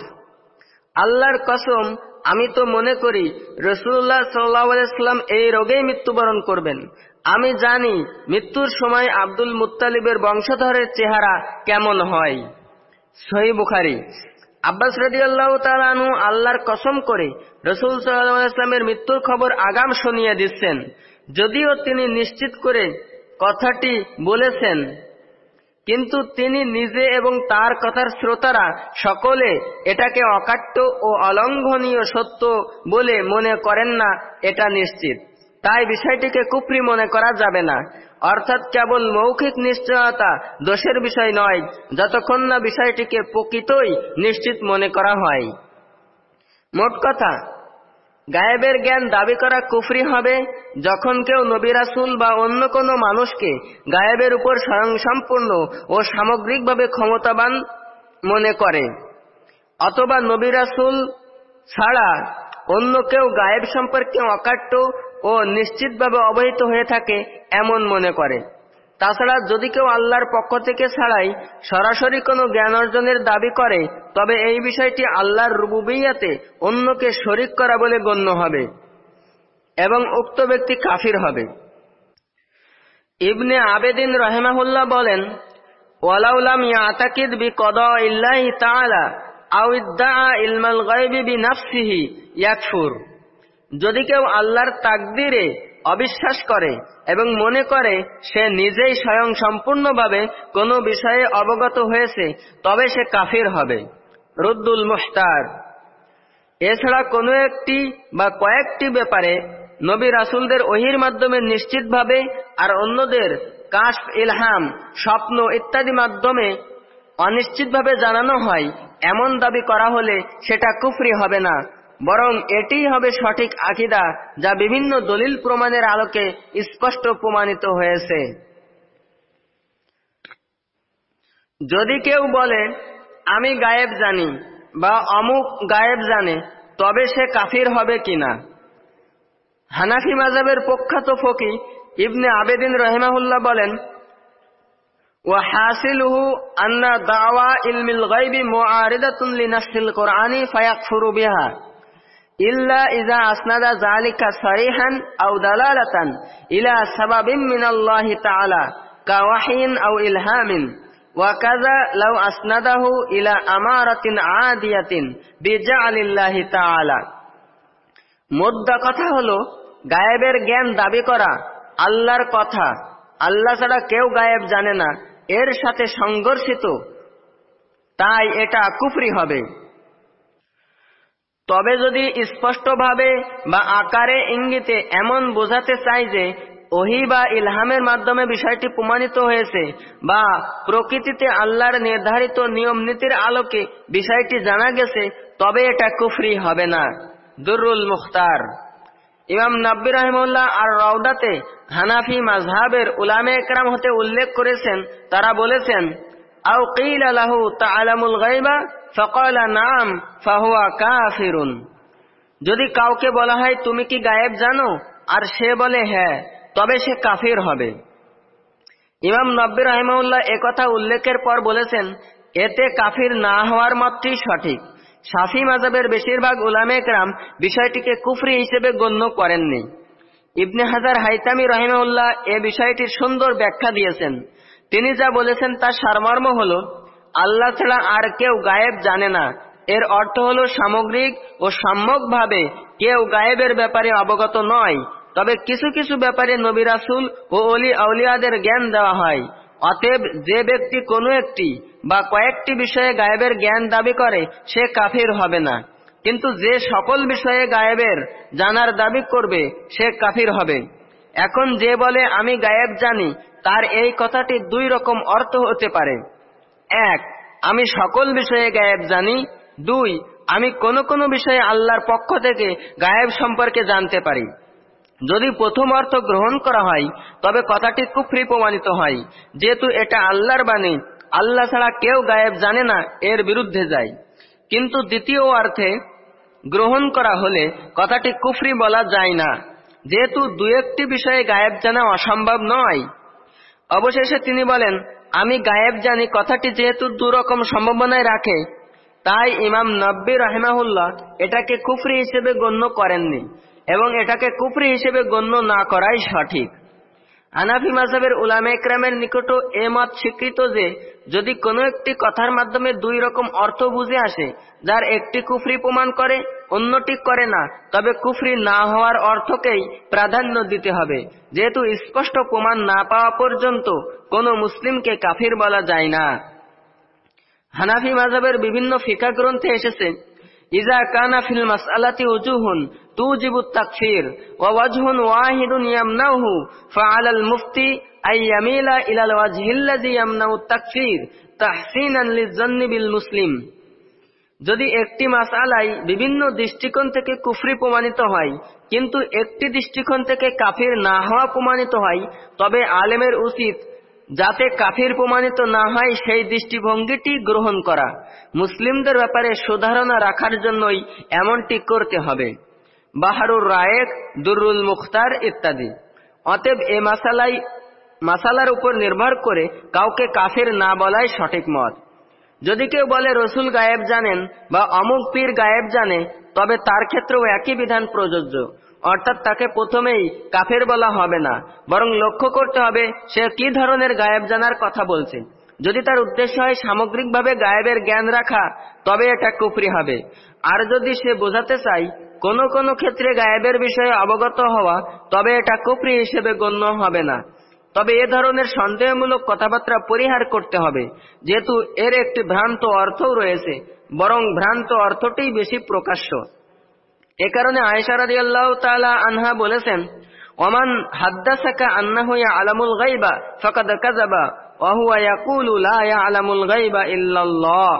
আল্লাহর কসম, আমি তো মনে করি রসুল্লাহ সাল্লাম এই রোগেই মৃত্যুবরণ করবেন। আমি জানি মৃত্যুর সময় আব্দুল মুত্তালিবের বংশধরের চেহারা কেমন হয়। সহি বুখারি। আব্বাস রদি আল্লাহ তালু আল্লাহর কসম করে রসুল সাল্লামের মৃত্যুর খবর আগাম শুনিয়ে দিচ্ছেন। যদিও তিনি নিশ্চিত করে কথাটি বলেছেন, কিন্তু তিনি নিজে এবং তার কথার শ্রোতারা সকলে এটাকে অকাট্য ও অলঙ্ঘনীয় সত্য বলে মনে করেন না, এটা নিশ্চিত। তাই বিষয়টিকে কুপ্রি মনে করা যাবে না। অর্থাৎ কেবল মৌখিক নিশ্চয়তা দোষের বিষয় নয়, যতক্ষণ না বিষয়টিকে প্রকৃতই নিশ্চিত মনে করা হয়। মোট কথা, গায়েবের জ্ঞান দাবি করা কুফরি হবে যখন কেউ নবিরাসুল বা অন্য কোনো মানুষকে গায়েবের উপর স্বয়ংসম্পূর্ণ ও সামগ্রিকভাবে ক্ষমতাবান মনে করে। অথবা নবিরাসুল ছাড়া অন্য কেউ গায়েব সম্পর্কে অকাট্য ও নিশ্চিতভাবে অবহিত হয়ে থাকে এমন মনে করে। তাছাড়া যদি কেউ আল্লাহর পক্ষ থেকে ছাড়াই সরাসরি কোনো জ্ঞান অর্জনের দাবি করে, তবে এই বিষয়টি আল্লাহর রুবুবিয়াতে অন্যকে শরিক করা বলে গণ্য হবে এবং উক্ত ব্যক্তি কাফির হবে। ইবনে আবেদিন রহেমাহুল্লাহ বলেন ওয়ালাউলাম ইয়াতাকিদ বি কদ ইল্লাহি তাআলা আও ইদ্দা ইলমাল গায়বি বি নাফসিহি ইয়াকফুর। যদি কেউ আল্লাহর তাকদিরে অবিশ্বাস করে এবং মনে করে সে নিজেই স্বয়ং সম্পূর্ণভাবে কোনো বিষয়ে অবগত হয়েছে, তবে সে কাফির হবে। রুদ্দুল মুহতার এছাড়া কোনো একটি বা কয়েকটি ব্যাপারে নবী রাসুলদের ওহির মাধ্যমে নিশ্চিতভাবে আর অন্যদের কাশ ইলহাম, স্বপ্ন ইত্যাদি মাধ্যমে অনিশ্চিতভাবে জানানো হয়, এমন দাবি করা হলে সেটা কুফরি হবে না। বরং এটিই হবে সঠিক আকিদা যা বিভিন্ন দলিল প্রমাণের আলোকে স্পষ্ট প্রমাণিত হয়েছে যদি কেউ বলে আমি গায়েব জানি বা অমুক গায়েব জানে তবে সে কাফির হবে কিনা হানাফি মাজাবের প্রখ্যাত ফকি ইবনে আবেদিন রহেমাহুল্লাহ বলেন وحاصله أن دعوى علم الغيب معارضة لنفس القرآن فيكفر بها ইল্লা ইজা আসনাদা জালিকা সারিহান আও দালালাতান ইলা সাবাবিম মিনাল্লাহি তাআলা কাওয়াহিন আও ইলহামিন ওয়াকাজা লাউ আসনাদাহু ইলা আমারাতিন আদিয়াতিন বিজাআলিল্লাহি তাআলা মোদ্দা কথা হলো গায়েবের জ্ঞান দাবি করা আল্লাহর কথা। আল্লাহ ছাড়া কেউ গায়েব জানে না, এর সাথে সংঘর্ষিত। তাই এটা কুফরি হবে। তবে যদি স্পষ্টভাবে বা আকারে ইঙ্গিতে এমন বোঝাতে চাই যে ওহি বা ইলহামের মাধ্যমে বিষয়টি প্রমাণিত হয়েছে বা প্রকৃতিতে আল্লাহর নির্ধারিত নিয়ম নীতির আলোকে বিষয়টি জানা গেছে, তবে এটা কুফরি হবে না। দুরুল মুখতার। ইমাম নাব্বি রহমুল্লাহ আর রওদাতে হানাফি মাজহাবের উলামে একরাম হতে উল্লেখ করেছেন। তারা বলেছেন, আও কিল আলাহু তাআলামুল গায়বা ফাকালা নাম, ফাহুয়া কাফিরুন। যদি কাউকে বলা হয়, তুমি কি গায়েব জানো? আর সে বলে হ্যাঁ তবে সে কাফির হবে। ইমাম নব্বী রহমাউল্লাহ একথা উল্লেখের পর বলেছেন, এতে কাফির না হওয়ার মাত্রই সঠিক। সাফি মাজাবের বেশিরভাগ উলামে একরাম বিষয়টিকে কুফরি হিসেবে গণ্য করেননি। ইবনে হাজার হাইতামি রহিমাউল্লাহ এ বিষয়টির সুন্দর ব্যাখ্যা দিয়েছেন। তিনি যা বলেছেন তার সারমর্ম হল আল্লাহ ছাড়া আর কেউ গায়েব জানে না। এর অর্থ হল সামগ্রিক ও সম্যকভাবে কেউ গায়েবের ব্যাপারে অবগত নয়। তবে কিছু কিছু ব্যাপারে নবী রাসুল ও অলি আউলিয়াদের জ্ঞান দেওয়া হয়। অতএব যে ব্যক্তি কোনো একটি বা কয়েকটি বিষয়ে গায়েবের জ্ঞান দাবি করে, সে কাফির হবে না। কিন্তু যে সকল বিষয়ে গায়েবের জানার দাবি করবে, সে কাফির হবে। এখন যে বলে, আমি গায়েব জানি তার এই কথাটি দুই রকম অর্থ হতে পারে। এক, আমি সকল বিষয়ে গায়েব জানি। দুই, আমি কোন কোন বিষয়ে আল্লাহর পক্ষ থেকে গায়েব সম্পর্কে জানতে পারি। যদি প্রথম অর্থ গ্রহণ করা হয়, তবে কথাটি কুফরি প্রমাণিত হয়। যেহেতু এটা আল্লাহর বাণী, আল্লাহ ছাড়া কেউ গায়েব জানে না, এর বিরুদ্ধে যায়। কিন্তু দ্বিতীয় অর্থে গ্রহণ করা হলে কথাটি কুফরি বলা যায় না। যেহেতু দু একটি বিষয়ে গায়েব জানা অসম্ভব নয়। অবশেষে তিনি বলেন আমি গায়েব জানি কথাটি যেহেতু দুরকম সম্ভাবনায় রাখে, তাই ইমাম নব্বী রহমাহুল্লাহ এটাকে কুফরি হিসেবে গণ্য করেননি এবং এটাকে কুফরি হিসেবে গণ্য না করাই সঠিক। আনাফি মাসাবের উলামে একরামের নিকটও এ মত স্বীকৃত যে, যদি কোনো একটি কথার মাধ্যমে দুই রকম অর্থ বুঝে আসে, যার একটি কুফরি প্রমাণ করে, অন্যটি করে না, তবে কুফরি না হওয়ার অর্থকেই প্রাধান্য দিতে হবে। যেহেতু স্পষ্ট প্রমাণ না পাওয়া পর্যন্ত কোনো মুসলিমকে কাফির বলা যায় না। হানাফি মাজাবের বিভিন্ন ফিকা গ্রন্থে এসেছে ইজা কানা ফিল মাসআলাতি উজুহুন তাকফির ওয়া ওয়াজহুন ওয়াহিদুন ইয়ামনাহু ফাআলাল মুফতি আই ইয়ামিলা ইলাল ওয়াজহিল্লাযী ইয়ামনাউ তাকফির তাহসিনান লিযান্নি বিল মুসলিম। যদি একটি মাসআলাই বিভিন্ন দৃষ্টিকোণ থেকে কুফরি প্রমাণিত হয়, কিন্তু একটি দৃষ্টিকোণ থেকে কাফির না হওয়া প্রমাণিত হয়, তবে আলেমের উচিত যাতে কাফির প্রমাণিত না হয় সেই দৃষ্টিভঙ্গিটি গ্রহণ করা। মুসলিমদের ব্যাপারে সুধারণা রাখার জন্যই এমনটি করতে হবে। বাহারুর রায়েক দুরুল মুখতার ইত্যাদি। অতএব এ মাসালাই মাসালার উপর নির্ভর করে কাউকে কাফের না বলাই সঠিক মত। যদি কেউ বলে রসুল গায়েব জানেন বা অমুক পীর গায়েব জানে, তবে তার ক্ষেত্রেও একই বিধান প্রযোজ্য। অর্থাৎ তাকে প্রথমেই কাফের বলা হবে না, বরং লক্ষ্য করতে হবে সে কি ধরনের গায়েব জানার কথা বলছে। যদি তার উদ্দেশ্য হয় সামগ্রিকভাবে গায়েবের জ্ঞান রাখা, তবে এটা কুফরি হবে। আর যদি সে বোঝাতে চাই কোন কোন ক্ষেত্রে গায়েবের বিষয়ে অবগত হওয়া, তবে এটা কুফরি হিসেবে গণ্য হবে না। তবে এ ধরনের সন্দেহমূলক কথাবার্তা পরিহার করতে হবে, যেহেতু এর একটি ভ্রান্ত অর্থও রয়েছে, বরং ভ্রান্ত অর্থটি বেশি প্রকাশ্য। এ কারণে আয়েশা রাদি আল্লাহ আনহা বলেছেন, ওমান হাদ্দাসাকা আন্না হইয়া আলামুল গাইবা ফাকাদ কাযাবা, ওয়া হুয়া ইয়াকুলু লা ইয়ালামুল গাইবা ইল্লাল্লাহ।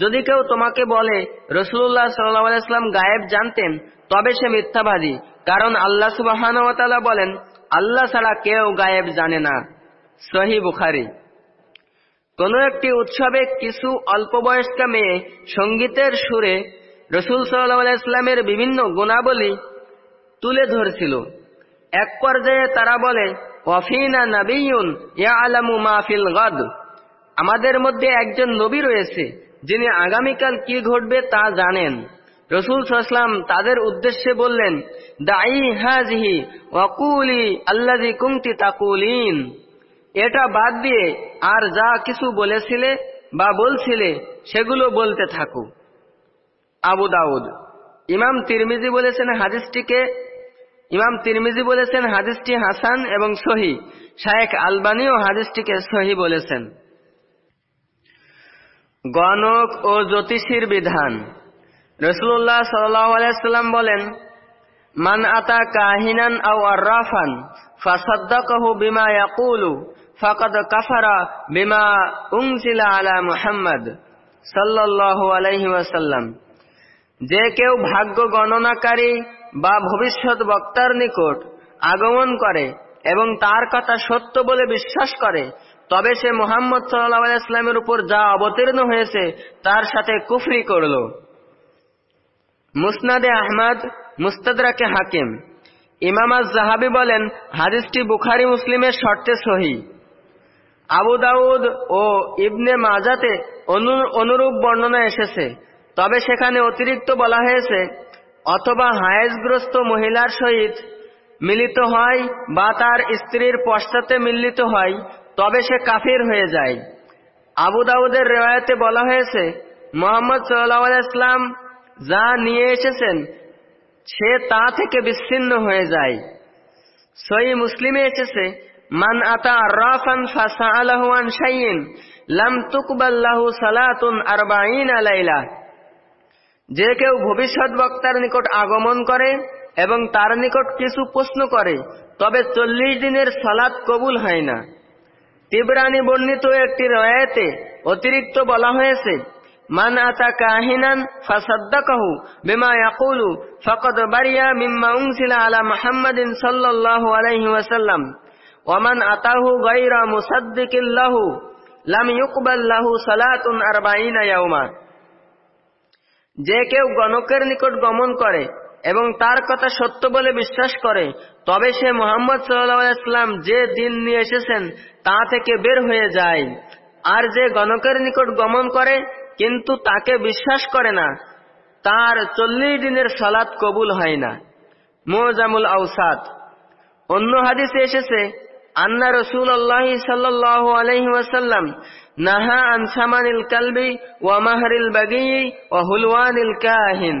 যদি কেউ তোমাকে বলে রসুল্লাহ সাল্লাম গায়েব জানতেন তবে সে মিথ্যাবাদী। কারণ আল্লাহ সুবাহান বলেন, আল্লাহ ছাড়া কেউ গায়েব জানে না। সহি বুখারি। কোন একটি উৎসবে কিছু অল্প বয়স্কা মেয়ে সঙ্গীতের সুরে রসুল সাল্লাহ ইসলামের বিভিন্ন গুণাবলী তুলে ধরছিল। এক পর্যায়ে তারা বলে মাহফিল গদ আমাদের মধ্যে একজন নবী রয়েছে যিনি আগামীকাল কি ঘটবে তা জানেন। রসুল সাল্লাম তাদের উদ্দেশ্যে বললেন দাই হাজহি ওয়াকুলি আল্লাজি কুমতি তাকুলিন। এটা বাদ দিয়ে আর যা কিছু বলেছিলে বা বলছিলে সেগুলো বলতে থাকো। আবু দাউদ, ইমাম তিরমিজি বলেছেন হাদিসটিকে, ইমাম তিরমিজি বলেছেন হাদিসটি হাসান এবং সহি। শায়েক আলবানিও হাদিসটিকে সহি বলেছেন। গণক ও জ্যোতিষীর বিধান। রসুল্লাহ সাল্লাম বলেন, মান আতা কাহিনান আও আর্রাফান ফাসাদ্দাকাহু বিমা ইয়াকুলু, ফাকাদ কাফারা বিমা উনজিলা আলা মুহাম্মদ সাল্লাল্লাহু আলাইহি ওয়াসাল্লাম। যে কেউ ভাগ্য গণনাকারী বা ভবিষ্যৎ বক্তার নিকট আগমন করে এবং তার কথা সত্য বলে বিশ্বাস করে তবে সে মোহাম্মদ সাল্লাহ ইসলামের উপর যা অবতীর্ণ হয়েছে, তার সাথে কুফরি করল। মুসনাদে আহমদ, মুস্তাদরাকে হাকিম। ইমাম জাহাবি বলেন, হাদিসটি বুখারি মুসলিমের শর্তে সহি। আবু দাউদ ও ইবনে মাজাতে অনুরূপ বর্ণনা এসেছে। তবে সেখানে অতিরিক্ত বলা হয়েছে, অথবা হায়েজগ্রস্ত মহিলার সহিত মিলিত হয় বা তার স্ত্রীর পশ্চাতে মিলিত হয় তবে সে কাফির হয়ে যায়। আবু দাউদের রেওয়ায়তে বলা হয়েছে, মোহাম্মদ সাল্লাহ যা নিয়ে এসেছেন, সে তা থেকে বিচ্ছিন্ন হয়ে যায়। সই মুসলিমে এসেছে, মান আতা রাফান ফাসাআলাহুয়ান শাইইন লাম তুকবাল্লাহু সালাতুন আরবাঈন আলাইলা যে কেউ ভবিষ্যৎ বক্তার নিকট আগমন করে এবং তার নিকট কিছু প্রশ্ন করে, তবে চল্লিশ দিনের সালাত কবুল হয় না। তিবরানি বর্ণিত একটি রয়াতে অতিরিক্ত বলা হয়েছে, মান আতা কাহিনান ফাসাদ্দাকাহু বিমা ইয়াকুলু ফাকাদ বারিয়া মিম্মা উনসিলা আলা মুহাম্মাদিন সাল্লাল্লাহু আলাইহি ওয়াসাল্লাম। ওয়ামান আতাহু গায়রা মুসাদ্দিকিন লাহু লাম ইউকবাল লাহু সালাতুন আরবাঈনা ইয়াউমা। যে কেউ গণকের নিকট গমন করে এবং তার কথা সত্য বলে বিশ্বাস করে, তবে সে মোহাম্মদ সাল্লাম যে দিন নিয়ে এসেছেন, তা থেকে বের হয়ে যায়। আর যে গণকের নিকট গমন করে, কিন্তু তাকে বিশ্বাস করে না। তার চল্লিশ দিনের সালাত কবুল হয় না। মোজামুল আউসাদ অন্য হাদিসে এসেছে, আন্না রসুল আল্লাহ সাল্লাহ আলহি নাহা আনসামানিল কালবি ওয়া মাহরিল বাগি ও হুলওয়ানিল কাহিন।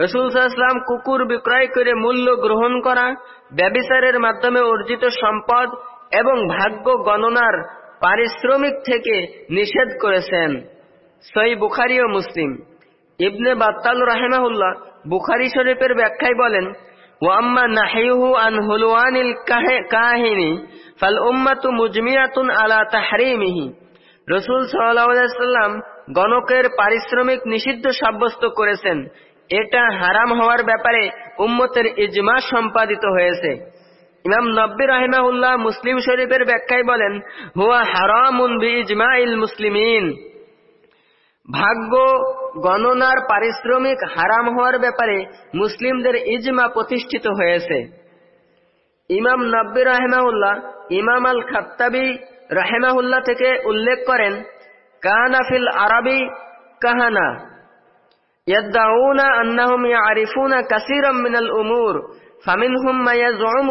রসুল সাল্লাম কুকুর বিক্রয় করে মূল্য গ্রহণ করা ব্যবিচারের মাধ্যমে অর্জিত সম্পদ এবং ভাগ্য গণনার পারিশ্রমিক থেকে নিষেধ করেছেন। সই বুখারি ও মুসলিম। ইবনে বাত্তাল রাহেমাহুল্লাহ বুখারি শরীফের ব্যাখ্যায় বলেন ওয়াম্মা আন কাহিনী রসুল গণকের পারিশ্রমিক নিষিদ্ধ সাব্যস্ত করেছেন। এটা হারাম হওয়ার ব্যাপারে উম্মতের ইজমা সম্পাদিত হয়েছে। ইমাম নব্বী রাহিমাউল্লাহ মুসলিম শরীফের ব্যাখ্যায় বলেন, হুয়া হারামুন বি ইজমাইল মুসলিমিন। ভাগ্য, গণনার পারিশ্রমিক হারাম হওয়ার ব্যাপারে মুসলিমদের ইজমা প্রতিষ্ঠিত হয়েছে। ইমাম নব্বী রাহেমাউল্লাহ ইমাম আল খাত্তাবি রাহেমাহুল্লাহ থেকে উল্লেখ করেন কানাফিল আরবি কাহানা। يدعون أنهم يعرفون كثيرا من الأمور فمنهم ما يزعم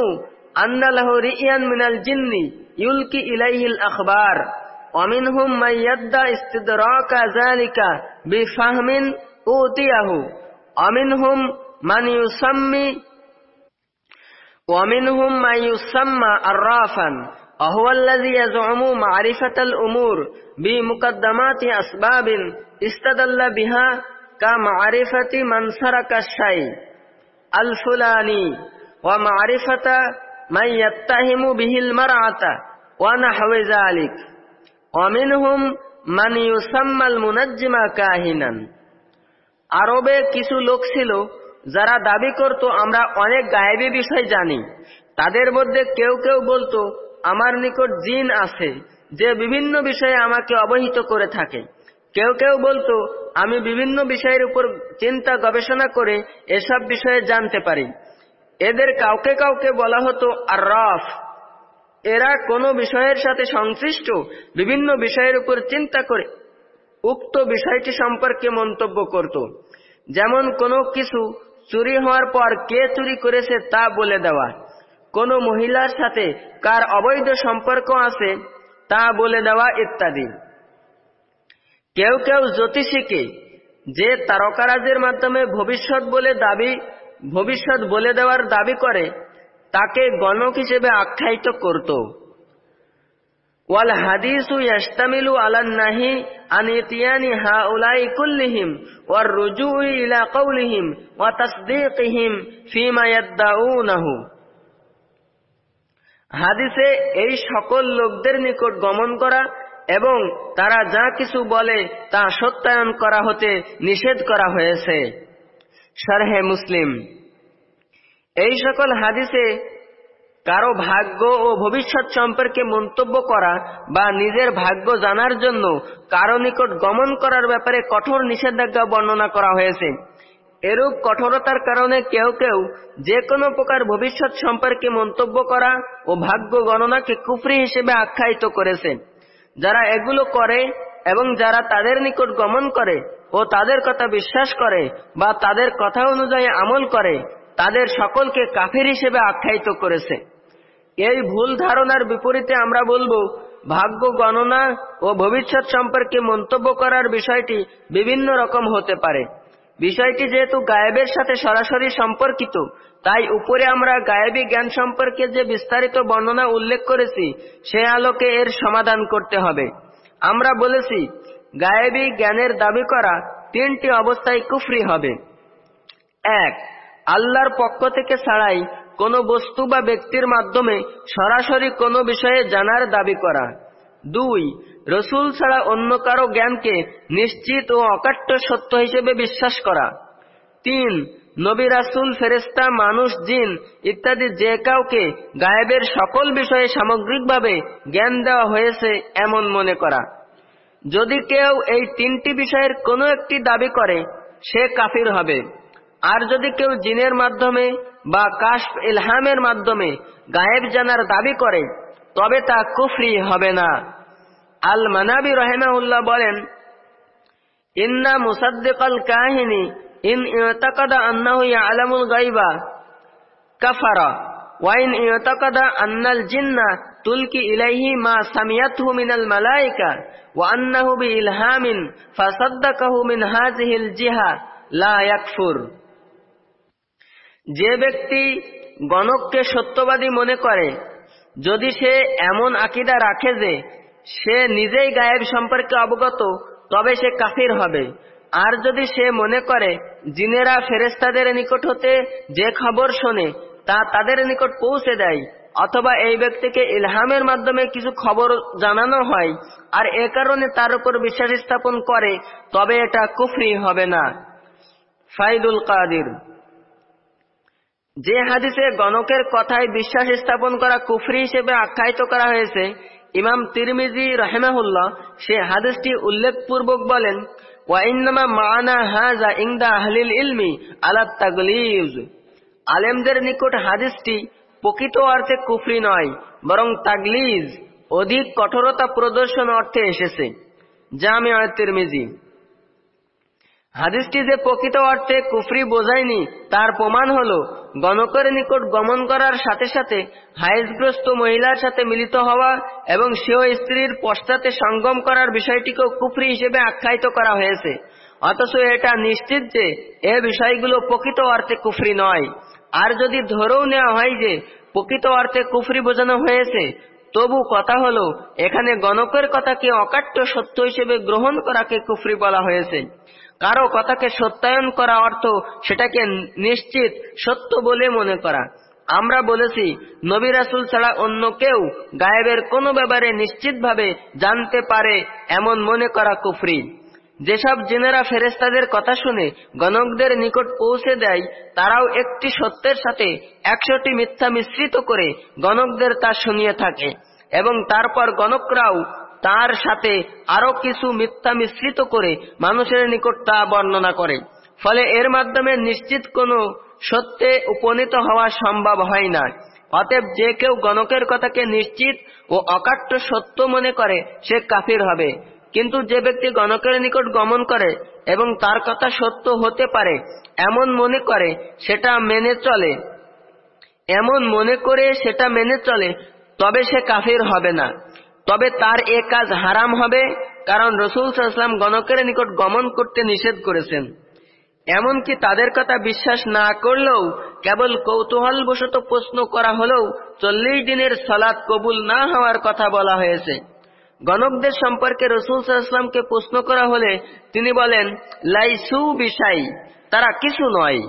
أن له رئيا من الجن يلقي إليه الأخبار ومنهم من يدعى استدراك ذلك بفهم أوتيه ومنهم من يسمي ومنهم من يسمى عرافا وهو الذي يزعم معرفة الأمور بمقدمات أسباب استدل بها কাম আরিফাতি মানসারা কাশাই আলফুলানি ওয়া মারিফাতা মাই ইয়াত্তাহিমু বিহিল মারআতা ওয়া নাহওয়া যালিক। অমিন হুম মান ইউসাম্মাল মুনাজ্জিমা কাহিনান। আরবে কিছু লোক ছিল যারা দাবি করত, আমরা অনেক গায়েবী বিষয় জানি। তাদের মধ্যে কেউ কেউ বলতো, আমার নিকট জিন আছে, যে বিভিন্ন বিষয়ে আমাকে অবহিত করে থাকে কেউ কেউ বলতো আমি বিভিন্ন বিষয়ের উপর চিন্তা গবেষণা করে এসব বিষয়ে জানতে পারি। এদের কাউকে কাউকে বলা হতো আর রফ এরা কোনো বিষয়ের সাথে সংশ্লিষ্ট, বিভিন্ন বিষয়ের উপর চিন্তা করে উক্ত বিষয়টি সম্পর্কে মন্তব্য করত। যেমন কোনো কিছু চুরি হওয়ার পর কে চুরি করেছে তা বলে দেওয়া। কোনো মহিলার সাথে কার অবৈধ সম্পর্ক আছে তা বলে দেওয়া ইত্যাদি। কেউ কেউ জ্যোতিষীকে যে তারকারাজের মাধ্যমে ভবিষ্যৎ বলে দাবি, ভবিষ্যৎ বলে দেওয়ার দাবি করে, তাকে গণক হিসেবে আখ্যায়িত করত। ওয়াল হাদিসু ইয়াশতামিলু আলান নাহি আন ইতিয়ানি হাউলাই কুল্লিহিম ওয়ার রুজুই ইলা কওলিহিম ওয়া তাসদীকিহিম ফিমা ইয়াদদাউনাহু। হাদিসে এই সকল লোকদের নিকট গমন করা এবং তারা যা কিছু বলে তা সত্যায়ন করা হতে নিষেধ করা হয়েছে। শারহে মুসলিম। এই সকল হাদিসে কারও ভাগ্য ও ভবিষ্যৎ সম্পর্কে মন্তব্য করা বা নিজের ভাগ্য জানার জন্য কারও নিকট গমন করার ব্যাপারে কঠোর নিষেধাজ্ঞা বর্ণনা করা হয়েছে। এরূপ কঠোরতার কারণে কেউ কেউ যে কোনো প্রকার ভবিষ্যৎ সম্পর্কে মন্তব্য করা ও ভাগ্য গণনাকে কুফরি হিসেবে আখ্যায়িত করেছে যারা এগুলো করে এবং যারা তাদের নিকট গমন করে ও তাদের কথা বিশ্বাস করে বা তাদের কথা অনুযায়ী আমল করে, তাদের সকলকে কাফের হিসেবে আখ্যায়িত করেছে। এই ভুল ধারণার বিপরীতে আমরা বলব, ভাগ্য গণনা ও ভবিষ্যৎ সম্পর্কে মন্তব্য করার বিষয়টি বিভিন্ন রকম হতে পারে। বিষয়টি যেহেতু গায়েবের সাথে সরাসরি সম্পর্কিত তাই উপরে আমরা গায়েবী জ্ঞান সম্পর্কে যে বিস্তারিত বর্ণনা উল্লেখ করেছি, সে আলোকে এর সমাধান করতে হবে। আমরা বলেছি, গায়েবী জ্ঞানের দাবি করা তিনটি অবস্থায় কুফরি হবে। এক, আল্লাহর পক্ষ থেকে ছাড়াই কোনো বস্তু বা ব্যক্তির মাধ্যমে সরাসরি কোনো বিষয়ে জানার দাবি করা। দুই, রসুল ছাড়া অন্য কারও জ্ঞানকে নিশ্চিত ও অকাট্য সত্য হিসেবে বিশ্বাস করা। তিন নবী রাসুল ফেরেস্তা মানুষ, জিন ইত্যাদি যে কাউকে গায়েবের সকল বিষয়ে সামগ্রিকভাবে জ্ঞান দেওয়া হয়েছে এমন মনে করা। যদি কেউ এই তিনটি বিষয়ের কোনো একটি দাবি করে, সে কাফির হবে। আর যদি কেউ জিনের মাধ্যমে বা কাশ ইলহামের মাধ্যমে গায়েব জানার দাবি করে, তবে তা কুফরি হবে না। আল মানাবি রহেমাউল্লাহ বলেন, ইন্না মুসাদ্দিকাল কাহিনী ইন ইয়তাকাদা আন্নাহু ইয়ালামুল গাইবা কাফারা ওয়াইন ইয়তাকাদা আন্নাল জিন্না তুলকি ইলাইহি মা সামিয়াতহু মিনাল মালাইকা ওয়া আন্নাহু বিইলহামিন ফাসাদ্দাকাহু মিন হাযিহিল জিহা লা ইয়াকফুর যে ব্যক্তি গণককে সত্যবাদী মনে করে, যদি সে এমন আকিদা রাখে যে সে নিজেই গায়েব সম্পর্কে অবগত, তবে সে কাফির হবে। আর যদি সে মনে করে জিনেরা ফেরেস্তাদের নিকট হতে যে খবর শোনে, তা তাদের নিকট পৌঁছে দেয়, অথবা এই ব্যক্তিকে ইলহামের মাধ্যমে কিছু খবর জানানো হয়, আর এ কারণে তার উপর বিশ্বাস স্থাপন করে, তবে এটা কুফরি হবে না। ফাইদুল কাদির। যে হাদিসে গণকের কথায় বিশ্বাস স্থাপন করা কুফরি হিসেবে আখ্যায়িত করা হয়েছে, ইমাম তিরমিজি রহেমাহুল্লাহ সে হাদিসটি উল্লেখপূর্বক বলেন ওয়াইন্নামা মানা হাজা ইংদা আহলিল ইলমি আলা তাগলিজ আলেমদের নিকট হাদিসটি প্রকৃত অর্থে কুফরি নয় বরং তাগলিজ অধিক কঠোরতা প্রদর্শন অর্থে এসেছে জামে তিরমিজি হাদিসটি যে প্রকৃত অর্থে কুফরি বোঝায়নি তার প্রমাণ হল গণকের নিকট গমন করার সাথে সাথে হাইজগ্রস্ত মহিলার সাথে মিলিত হওয়া এবং সেও স্ত্রীর পশ্চাতে সঙ্গম করার বিষয়টিকেও কুফরি হিসেবে আখ্যায়িত করা হয়েছে। অথচ এটা নিশ্চিত যে এ বিষয়গুলো প্রকৃত অর্থে কুফরি নয়। আর যদি ধরেও নেওয়া হয় যে প্রকৃত অর্থে কুফরি বোঝানো হয়েছে, তবু কথা হলো, এখানে গণকের কথাকে অকাট্য সত্য হিসেবে গ্রহণ করাকে কুফরি বলা হয়েছে। কারও কথাকে সত্যায়ন করা অর্থ সেটাকে নিশ্চিত, সত্য বলে মনে করা। আমরা বলেছি, নবী রাসুল ছাড়া অন্য কেউ গায়েবের কোনো ব্যাপারে নিশ্চিতভাবে জানতে পারে এমন মনে করা কুফরি। যেসব জেনেরা ফেরেস্তাদের কথা শুনে গণকদের নিকট পৌঁছে দেয়, তারাও একটি সত্যের সাথে একশোটি মিথ্যা মিশ্রিত করে গণকদের তা শুনিয়ে থাকে এবং তারপর গণকরাও তার সাথে আরও কিছু মিথ্যা মিশ্রিত করে মানুষের নিকট তা বর্ণনা করে। ফলে এর মাধ্যমে নিশ্চিত কোনো সত্যে উপনীত হওয়া সম্ভব হয় না। অতএব যে কেউ গণকের কথাকে নিশ্চিত ও অকাট্য সত্য মনে করে, সে কাফির হবে। কিন্তু যে ব্যক্তি গণকের নিকট গমন করে এবং তার কথা সত্য হতে পারে, এমন মনে করে, সেটা মেনে চলে। এমন মনে করে সেটা মেনে চলে, তবে সে কাফির হবে না। তবে তার এ কাজ হারাম হবে, কারণ রসুল সাল্লাম গণকের নিকট গমন করতে নিষেধ করেছেন। এমনকি তাদের কথা বিশ্বাস না করলেও কেবল কৌতূহলবশত প্রশ্ন করা হলেও চল্লিশ দিনের সলাৎ কবুল না হওয়ার কথা বলা হয়েছে। গণকদের সম্পর্কে রসুল সাল্লামকে প্রশ্ন করা হলে তিনি বলেন, লাইসু বিষাই তারা কিছু নয়।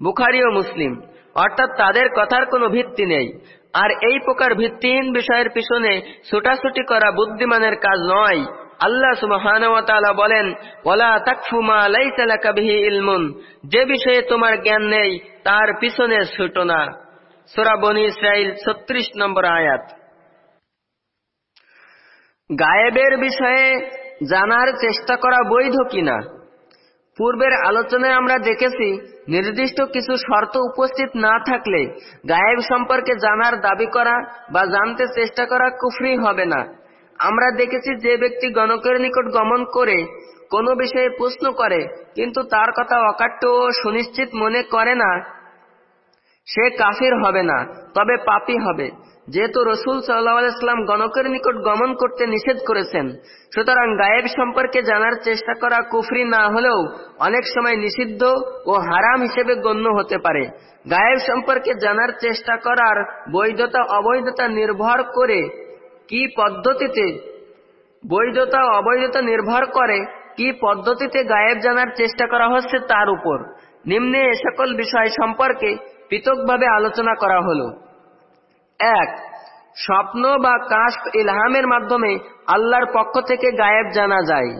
বুখারি ও মুসলিম, অর্থাৎ তাদের কথার কোনো ভিত্তি নেই। আর এই প্রকার ভিত্তিহীন বিষয়ের পিছনে ছোটাছুটি করা বুদ্ধিমানের কাজ নয়। আল্লাহ সুবহানাহু বলেন, ওয়ালা তাকফু মা লাইসা ইলমুন। যে বিষয়ে তোমার জ্ঞান নেই, তার পিছনে ছোট না। সূরা বনি ইসরাইল 36 নম্বর আয়াত। গায়েবের বিষয়ে জানার চেষ্টা করা বৈধ কিনা? পূর্বের আলোচনায় আমরা দেখেছি, নির্দিষ্ট কিছু শর্ত উপস্থিত না থাকলে গায়েব সম্পর্কে জানার দাবি করা বা জানতে চেষ্টা করা কুফরি হবে না। আমরা দেখেছি যে ব্যক্তি গণকের নিকট গমন করে কোনো বিষয়ে প্রশ্ন করে, কিন্তু তার কথা অকাট্য ও সুনিশ্চিত মনে করে না। সে কাফির হবে না, তবে পাপি হবে। যেহেতু রসুল সাল্লাহাম গণকের নিকট গমন করতে নিষেধ করেছেন, সুতরাং গায়েব সম্পর্কে জানার চেষ্টা করা কুফরি না হলেও অনেক সময় নিষিদ্ধ ও হারাম হিসেবে গণ্য হতে পারে। গায়েব সম্পর্কে জানার চেষ্টা করার বৈধতা, অবৈধতা নির্ভর করে কি পদ্ধতিতে, বৈধতা, অবৈধতা নির্ভর করে কি পদ্ধতিতে গায়েব জানার চেষ্টা করা হচ্ছে তার উপর। নিম্নে এ সকল বিষয় সম্পর্কে পৃথকভাবে আলোচনা করা হলো। এক, স্বপ্ন বা কাশ ইলহামের মাধ্যমে আল্লাহর পক্ষ থেকে গায়েব জানা যায়।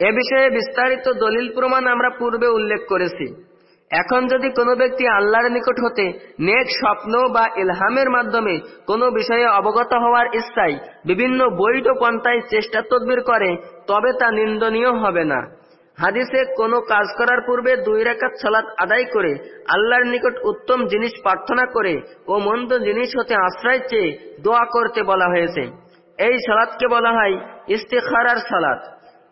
এ বিষয়ে বিস্তারিত দলিল প্রমাণ আমরা পূর্বে উল্লেখ করেছি। এখন যদি কোনো ব্যক্তি আল্লাহর নিকট হতে নেক স্বপ্ন বা ইলহামের মাধ্যমে কোনো বিষয়ে অবগত হওয়ার ইচ্ছায় বিভিন্ন বৈধ পন্থায় চেষ্টা তদবির করে, তবে তা নিন্দনীয় হবে না। হাদিসে কোনো কাজ করার পূর্বে দুই রেখাত সালাত আদায় করে আল্লাহর নিকট উত্তম জিনিস প্রার্থনা করে ও মন্দ জিনিস হতে আশ্রয় চেয়ে দোয়া করতে বলা হয়েছে। এই সালাদকে বলা হয় ইস্তেখারার সালাত।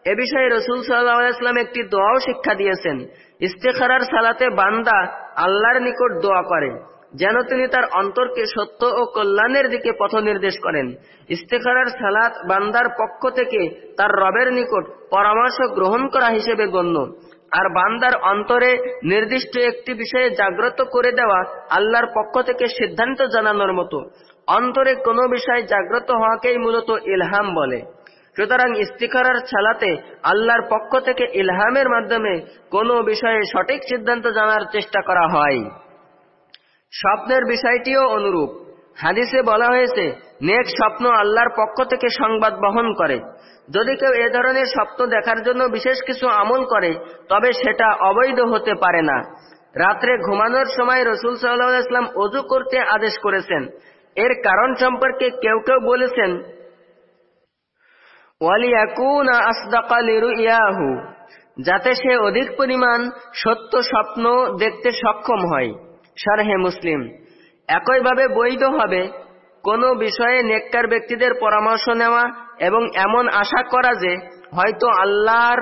এ বিষয়ে রসুল সাল্লাহাম একটি দোয়াও শিক্ষা দিয়েছেন। ইস্তেখারার সালাতে বান্দা আল্লাহর নিকট দোয়া করে। যেন তিনি তার অন্তরকে সত্য ও কল্যাণের দিকে পথ নির্দেশ করেন। ইস্তেখারার সালাত বান্দার পক্ষ থেকে তার রবের নিকট পরামর্শ গ্রহণ করা হিসেবে গণ্য। আর বান্দার অন্তরে নির্দিষ্ট একটি বিষয়ে জাগ্রত করে দেওয়া আল্লাহর পক্ষ থেকে সিদ্ধান্ত জানানোর মতো। অন্তরে কোনো বিষয় জাগ্রত হওয়াকেই মূলত ইলহাম বলে। সুতরাং ইস্তিখারার ছালাতে আল্লাহর পক্ষ থেকে ইলহামের মাধ্যমে কোনো বিষয়ে সঠিক সিদ্ধান্ত জানার চেষ্টা করা হয়। স্বপ্নের বিষয়টিও অনুরূপ। হাদিসে বলা হয়েছে, নেক স্বপ্ন আল্লাহর পক্ষ থেকে সংবাদ বহন করে। যদি কেউ এ ধরনের স্বপ্ন দেখার জন্য বিশেষ কিছু আমল করে, তবে সেটা অবৈধ হতে পারে না। রাত্রে ঘুমানোর সময় রসুল সাল্লাহ ইসলাম অজু করতে আদেশ করেছেন। এর কারণ সম্পর্কে কেউ কেউ বলেছেন যাতে সে অধিক পরিমাণ সত্য স্বপ্ন দেখতে সক্ষম হয়। সারহে মুসলিম। একইভাবে বৈধ হবে কোনো বিষয়ে নেককার ব্যক্তিদের পরামর্শ নেওয়া এবং এমন আশা করা যে হয়তো আল্লাহর,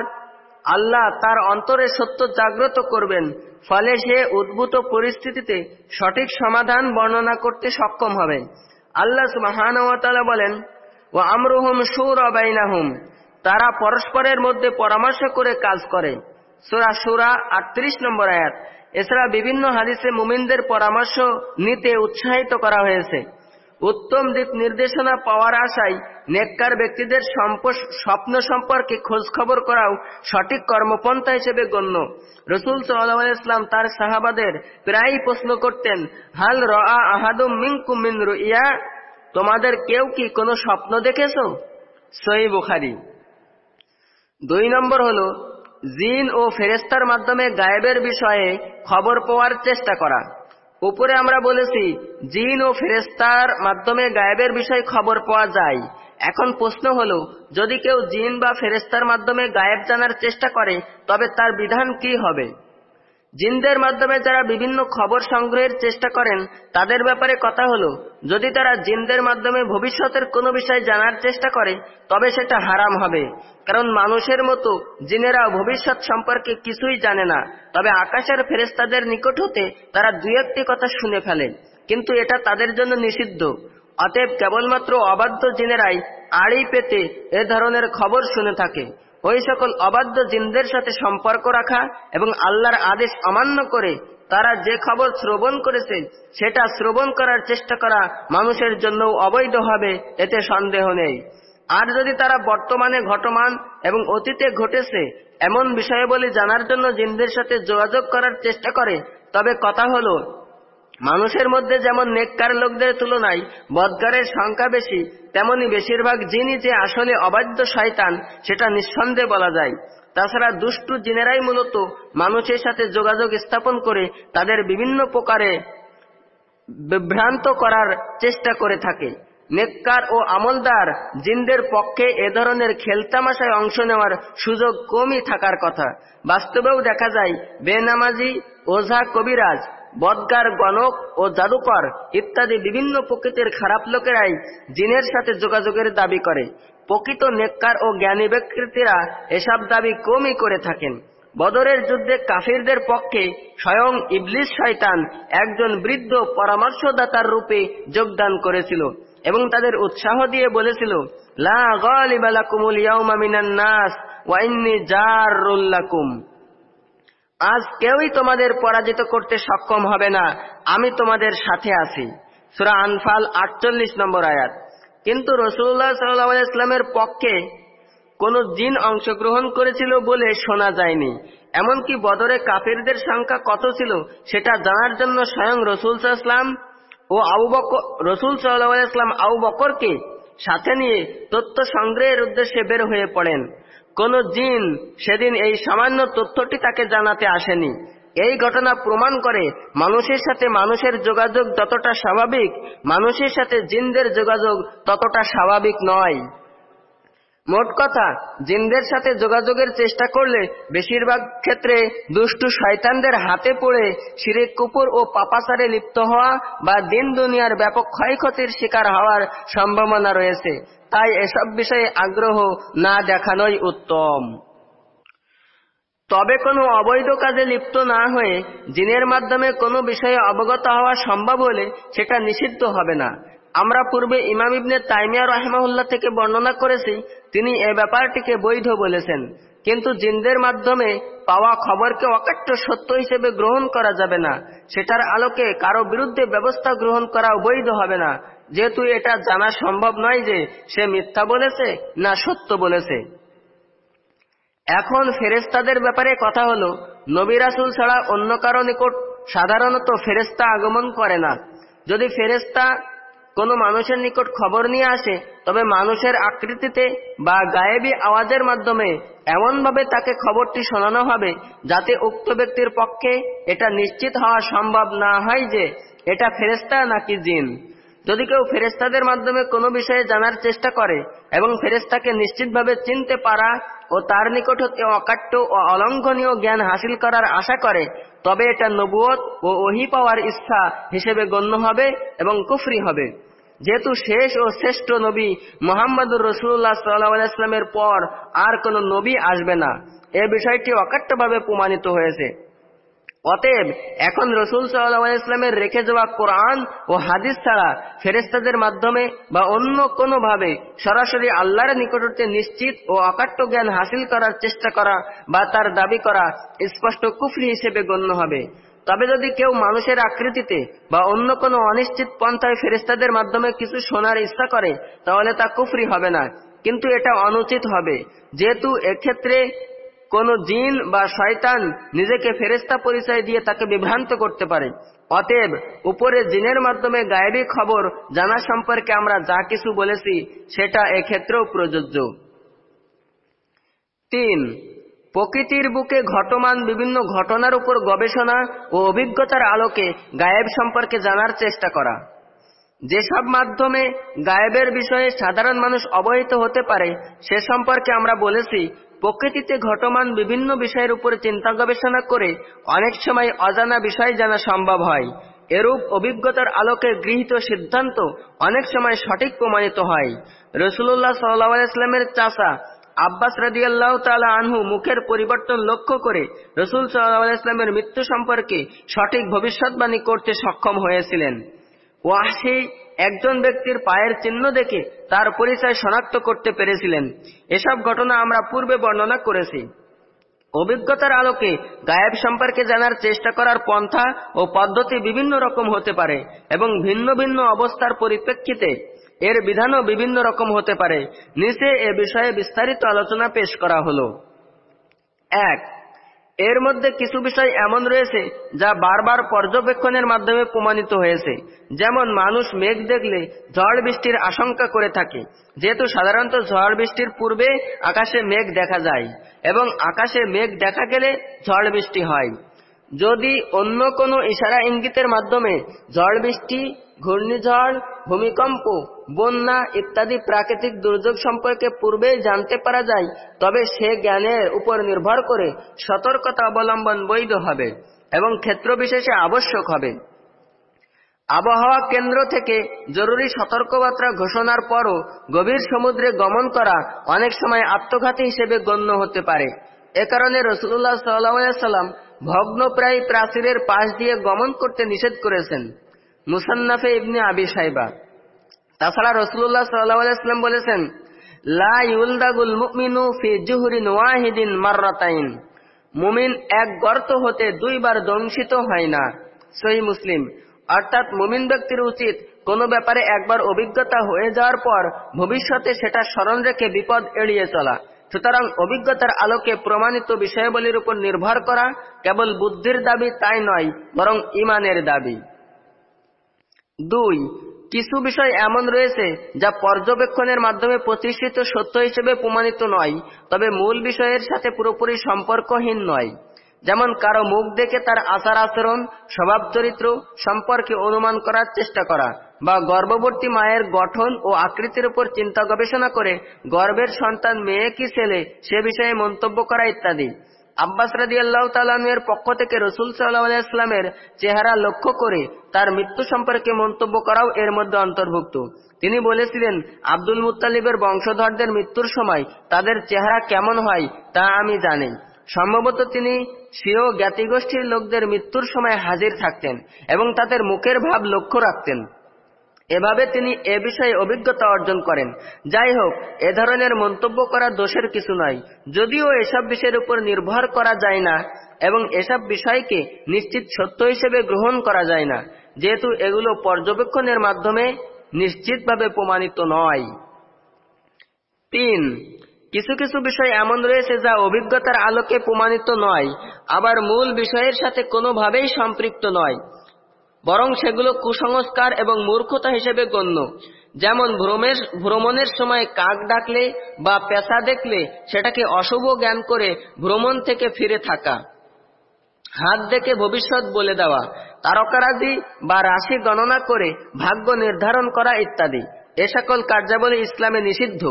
আল্লাহ তার অন্তরে সত্য জাগ্রত করবেন, ফলে সে উদ্ভূত পরিস্থিতিতে সঠিক সমাধান বর্ণনা করতে সক্ষম হবে। আল্লাহ সুবাহান বলেন ও আমরুহুম সুর অবাইনাহুম তারা পরস্পরের মধ্যে পরামর্শ করে কাজ করে। সুরা সুরা আটত্রিশ নম্বর আয়াত। এছাড়া বিভিন্ন হাদিসে মুমিনদের পরামর্শ নিতে উৎসাহিত করা হয়েছে। উত্তম দিক নির্দেশনা পাওয়ার আশায় নেককার ব্যক্তিদের স্বপ্ন সম্পর্কে খোঁজ খবর করাও সঠিক কর্মপন্থা হিসেবে গণ্য। রসুল সাল্লাম তার সাহাবাদের প্রায়ই প্রশ্ন করতেন, হাল রা আহাদুম মিনকুম মিন রুইয়া? তোমাদের কেউ কি কোনো স্বপ্ন দেখেছ? সই বুখারি। দুই নম্বর হল জিন ও ফেরেস্তার মাধ্যমে গায়েবের বিষয়ে খবর পাওয়ার চেষ্টা করা। উপরে আমরা বলেছি, জিন ও ফেরেস্তার মাধ্যমে গায়েবের বিষয়ে খবর পাওয়া যায়। এখন প্রশ্ন হলো, যদি কেউ জিন বা ফেরেস্তার মাধ্যমে গায়েব জানার চেষ্টা করে, তবে তার বিধান কি হবে? জিনদের মাধ্যমে যারা বিভিন্ন খবর সংগ্রহের চেষ্টা করেন, তাদের ব্যাপারে কথা হলো, যদি তারা জিনদের মাধ্যমে ভবিষ্যতের কোনো বিষয় জানার চেষ্টা করে, তবে সেটা হারাম হবে। কারণ মানুষের মতো জিনেরা ভবিষ্যৎ সম্পর্কে কিছুই জানে না। তবে আকাশের ফেরেস্তাদের নিকট হতে তারা দুই একটি কথা শুনে ফেলে, কিন্তু এটা তাদের জন্য নিষিদ্ধ। অতএব কেবলমাত্র অবাধ্য জিনেরাই আড়ি পেতে এ ধরনের খবর শুনে থাকে। ওই সকল অবাধ্য জিনদের সাথে সম্পর্ক রাখা এবং আল্লাহর আদেশ অমান্য করে তারা যে খবর শ্রবণ করেছে, সেটা শ্রবণ করার চেষ্টা করা মানুষের জন্য অবৈধ হবে, এতে সন্দেহ নেই। আর যদি তারা বর্তমানে ঘটমান এবং অতীতে ঘটেছে, এমন বিষয়াবলী জানার জন্য জিনদের সাথে যোগাযোগ করার চেষ্টা করে, তবে কথা হলো মানুষের মধ্যে যেমন নেককার লোকদের তুলনায় বদকারের সংখ্যা বেশি, তেমনি বেশিরভাগ জিনই যে আসলে অবাধ্য শয়তান, সেটা নিঃসন্দেহে বলা যায়। তাছাড়া দুষ্টু জিনেরাই মূলত মানুষের সাথে যোগাযোগ স্থাপন করে তাদের বিভিন্ন প্রকারে বিভ্রান্ত করার চেষ্টা করে থাকে। নেককার ও আমলদার জিনদের পক্ষে এ ধরনের খেলতামাশায় অংশ নেওয়ার সুযোগ কমই থাকার কথা। বাস্তবেও দেখা যায়, বেনামাজি ওঝা কবিরাজ বদগার, গণক ও জাদুকর ইত্যাদি বিভিন্ন প্রকৃতির খারাপ লোকেরাই জিনের সাথে যোগাযোগের দাবি করে। প্রকৃত নেককার ও জ্ঞানী ব্যক্তিরা এসব দাবি কমই করে থাকেন। বদরের যুদ্ধে কাফিরদের পক্ষে স্বয়ং ইবলিস শয়তান একজন বৃদ্ধ পরামর্শদাতার রূপে যোগদান করেছিল এবং তাদের উৎসাহ দিয়ে বলেছিল, লা গালিবা লাকুমুল ইয়াউমা মিনান নাস ওয়া জাররুল লাকুম। আজ কেউই তোমাদের পরাজিত করতে সক্ষম হবে না। আমি তোমাদের সাথে আছি। সুরা আনফাল আটচল্লিশ নম্বর আয়াত। কিন্তু রসুল্লাহ সাল্লাহ ইসলামের পক্ষে কোন জিন অংশগ্রহণ করেছিল বলে শোনা যায়নি। এমনকি বদরে কাফিরদের সংখ্যা কত ছিল, সেটা জানার জন্য স্বয়ং রসুল ইসলাম ও আবু বকর, রসুল সাল্লাহ আবু বকরকে সাথে নিয়ে তথ্য সংগ্রহের উদ্দেশ্যে বের হয়ে পড়েন। কোন জিন সেদিন এই সামান্য তথ্যটি তাকে জানাতে আসেনি। এই ঘটনা প্রমাণ করে মানুষের সাথে মানুষের যোগাযোগ যতটা স্বাভাবিক, মানুষের সাথে জিনদের যোগাযোগ ততটা স্বাভাবিক নয়। মোট কথা, জিনদের সাথে যোগাযোগের চেষ্টা করলে বেশিরভাগ ক্ষেত্রে দুষ্টু শয়তানদের হাতে পড়ে শিরে কুপুর ও পাপাচারে লিপ্ত হওয়া বা দিন দুনিয়ার ব্যাপক ক্ষয়ক্ষতির শিকার হওয়ার সম্ভাবনা রয়েছে। তাই এসব বিষয়ে আগ্রহ না দেখানোই উত্তম। তবে কোনো অবৈধ কাজে লিপ্ত না হয়ে জিনের মাধ্যমে কোনো বিষয়ে অবগত হওয়া সম্ভব হলে সেটা নিষিদ্ধ হবে না। আমরা পূর্বে ইমাম ইবনে তাইমিয়া রহমাউল্লাহ থেকে বর্ণনা করেছি তিনি এ ব্যাপারটিকে বৈধ বলেছেন। কিন্তু জিনদের মাধ্যমে পাওয়া খবরকে অকাট্য সত্য হিসেবে গ্রহণ করা যাবে না। সেটার আলোকে কারও বিরুদ্ধে ব্যবস্থা গ্রহণ করা বৈধ হবে না। যেহেতু এটা জানা সম্ভব নয় যে সে মিথ্যা বলেছে না সত্য বলেছে। এখন ফেরেস্তাদের ব্যাপারে কথা হলো নবিরাসুল ছাড়া অন্য কারও নিকট সাধারণত ফেরেস্তা আগমন করে না। যদি ফেরেস্তা কোনো মানুষের নিকট খবর নিয়ে আসে, তবে মানুষের আকৃতিতে বা গায়েবী আওয়াজের মাধ্যমে এমনভাবে তাকে খবরটি শোনানো হবে যাতে উক্ত ব্যক্তির পক্ষে এটা নিশ্চিত হওয়া সম্ভব না হয় যে এটা ফেরেস্তা নাকি জিন। যদি কেউ ফেরেস্তাদের মাধ্যমে কোনো বিষয়ে জানার চেষ্টা করে এবং ফেরেস্তাকে নিশ্চিতভাবে চিনতে পারা ও তার নিকট হতে অকাট্য ও অলঙ্ঘনীয় জ্ঞান হাসিল করার আশা করে, তবে এটা নবুয়ত ও ওহি পাওয়ার ইচ্ছা হিসেবে গণ্য হবে এবং কুফরি হবে। যেহেতু শেষ ও শ্রেষ্ঠ নবী মোহাম্মদুর রসুল্লাহ সাল্লাহামের পর আর কোন নবী আসবে না। এ বিষয়টি অকাট্যভাবে প্রমাণিত হয়েছে। অতএব এখন রসুল সাল্লাহ ইসলামের রেখে যাওয়া কোরআন ও হাদিস ছাড়া ফেরেস্তাদের মাধ্যমে বা অন্য কোনো ভাবে সরাসরি আল্লাহর নিকটতে নিশ্চিত ও অকাট্য জ্ঞান হাসিল করার চেষ্টা করা বা তার দাবি করা স্পষ্ট কুফরি হিসেবে গণ্য হবে। তবে যদি কেউ মানুষের আকৃতিতে বা অন্য কোনো অনিশ্চিত পন্থায় ফেরেস্তাদের মাধ্যমে কিছু শোনার ইচ্ছা করে, তাহলে তা কুফরি হবে না। কিন্তু এটা অনুচিত হবে। যেহেতু এক্ষেত্রে কোন জিন বা শয়তান নিজেকে ফেরেস্তা পরিচয় দিয়ে তাকে বিভ্রান্ত করতে পারে। অতএব উপরে জিনের মাধ্যমে গায়েবী খবর জানা সম্পর্কে আমরা যা কিছু বলেছি, সেটা এক্ষেত্রেও প্রযোজ্য। তিন প্রকৃতির বুকে ঘটমান বিভিন্ন ঘটনার উপর গবেষণা ও অভিজ্ঞতার আলোকে গায়েব সম্পর্কে জানার চেষ্টা করা। যেসব মাধ্যমে গায়েবের বিষয়ে সাধারণ মানুষ অবহিত হতে পারে, সে সম্পর্কে আমরা বলেছি, প্রকৃতিতে ঘটমান বিভিন্ন বিষয়ের উপর চিন্তা গবেষণা করে অনেক সময় অজানা বিষয় জানা সম্ভব হয়। এরূপ অভিজ্ঞতার আলোকে গৃহীত সিদ্ধান্ত অনেক সময় সঠিক প্রমাণিত হয়। রসুল্লাহ সাল্লাহ ইসলামের চাষা আব্বাস রাদিয়াল্লাহ তালা আনহু মুখের পরিবর্তন লক্ষ্য করে রসুল সাল্লাহ ইসলামের মৃত্যু সম্পর্কে সঠিক ভবিষ্যৎবাণী করতে সক্ষম হয়েছিলেন। ওয়াহি একজন ব্যক্তির পায়ের চিহ্ন দেখে তার পরিচয় শনাক্ত করতে পেরেছিলেন। এসব ঘটনা আমরা পূর্বে বর্ণনা করেছি। অভিজ্ঞতার আলোকে গায়েব সম্পর্কে জানার চেষ্টা করার পন্থা ও পদ্ধতি বিভিন্ন রকম হতে পারে এবং ভিন্ন ভিন্ন অবস্থার পরিপ্রেক্ষিতে এর বিধানও বিভিন্ন রকম হতে পারে। নিচে এ বিষয়ে বিস্তারিত আলোচনা পেশ করা হলো। এক, এর মধ্যে কিছু বিষয় এমন রয়েছে যা বারবার পর্যবেক্ষণের মাধ্যমে প্রমাণিত হয়েছে। যেমন, মানুষ মেঘ দেখলে ঝড় বৃষ্টির আশঙ্কা করে থাকে। যেহেতু সাধারণত ঝড় বৃষ্টির পূর্বে আকাশে মেঘ দেখা যায় এবং আকাশে মেঘ দেখা গেলে ঝড় বৃষ্টি হয়। যদি অন্য কোনো ইশারা ইঙ্গিতের মাধ্যমে ঝড় বৃষ্টি ঘূর্ণিঝড়, ভূমিকম্প, বন্যা ইত্যাদি প্রাকৃতিক দুর্যোগ সম্পর্কে পূর্বেই জানতে পারা যায়, তবে সে জ্ঞানের উপর নির্ভর করে সতর্কতা অবলম্বন বৈধ হবে এবং ক্ষেত্র বিশেষে আবশ্যক হবে। আবহাওয়া কেন্দ্র থেকে জরুরি সতর্কবার্তা ঘোষণার পরও গভীর সমুদ্রে গমন করা অনেক সময় আত্মঘাতী হিসেবে গণ্য হতে পারে। এ কারণে রসুল্লাহ সাল্লাম ভগ্নপ্রায় প্রাচীরের পাশ দিয়ে গমন করতে নিষেধ করেছেন। মুসান্নাফে ইবনে আবি সাইবা তাছাড়া রসুল্লাহ সাল্লাম বলেছেন মুমিনু ফি ওয়াহিদিন মুমিন এক গর্ত হতে দুইবার হয় না, সহি মুসলিম। অর্থাৎ মুমিন ব্যক্তির উচিত কোনো ব্যাপারে একবার অভিজ্ঞতা হয়ে যাওয়ার পর ভবিষ্যতে সেটা স্মরণ রেখে বিপদ এড়িয়ে চলা। সুতরাং অভিজ্ঞতার আলোকে প্রমাণিত বিষয়াবলীর উপর নির্ভর করা কেবল বুদ্ধির দাবি তাই নয়, বরং ইমানের দাবি। দুই, কিছু বিষয় এমন রয়েছে যা পর্যবেক্ষণের মাধ্যমে প্রতিষ্ঠিত সত্য হিসেবে প্রমাণিত নয়, তবে মূল বিষয়ের সাথে পুরোপুরি সম্পর্কহীন নয়। যেমন কারও মুখ দেখে তার আচার আচরণ, স্বভাব চরিত্র সম্পর্কে অনুমান করার চেষ্টা করা, বা গর্ভবর্তী মায়ের গঠন ও আকৃতির উপর চিন্তা গবেষণা করে গর্ভের সন্তান মেয়ে কি ছেলে সে বিষয়ে মন্তব্য করা ইত্যাদি। আব্বাস রাজি আল্লাহ তালের পক্ষ থেকে রসুল সাল্লাহামের চেহারা লক্ষ্য করে তার মৃত্যু সম্পর্কে মন্তব্য করাও এর মধ্যে অন্তর্ভুক্ত। তিনি বলেছিলেন, আব্দুল মুতালিবের বংশধরদের মৃত্যুর সময় তাদের চেহারা কেমন হয় তা আমি জানি। সম্ভবত তিনি স্বীয় জ্ঞাতিগোষ্ঠীর লোকদের মৃত্যুর সময় হাজির থাকতেন এবং তাদের মুখের ভাব লক্ষ্য রাখতেন। এভাবে তিনি এ বিষয়ে অভিজ্ঞতা অর্জন করেন। যাই হোক এ ধরনের মন্তব্য করা দোষের কিছু নয়। যদিও এসব বিষয়ের উপর নির্ভর করা যায় না এবং এসব বিষয়কে নিশ্চিত সত্য হিসেবে গ্রহণ করা যায় না, যেহেতু এগুলো পর্যবেক্ষণের মাধ্যমে নিশ্চিতভাবে প্রমাণিত নয়। তিন, কিছু কিছু বিষয় এমন রয়েছে যা অভিজ্ঞতার আলোকে প্রমাণিত নয়, আবার মূল বিষয়ের সাথে কোনোভাবেই সম্পৃক্ত নয়। বরং সেগুলো কুসংস্কার এবং মূর্খতা হিসেবে গণ্য। যেমন ভ্রমণের সময় কাক ডাকলে বা পেশা দেখলে সেটাকে অশুভ জ্ঞান করে ভ্রমণ থেকে ফিরে থাকা। হাত দেখে ভবিষ্যৎ বলে দেওয়া, তারকারাজি বা রাশি গণনা করে ভাগ্য নির্ধারণ করা ইত্যাদি। এ সকল কার্যাবলী ইসলামে নিষিদ্ধ।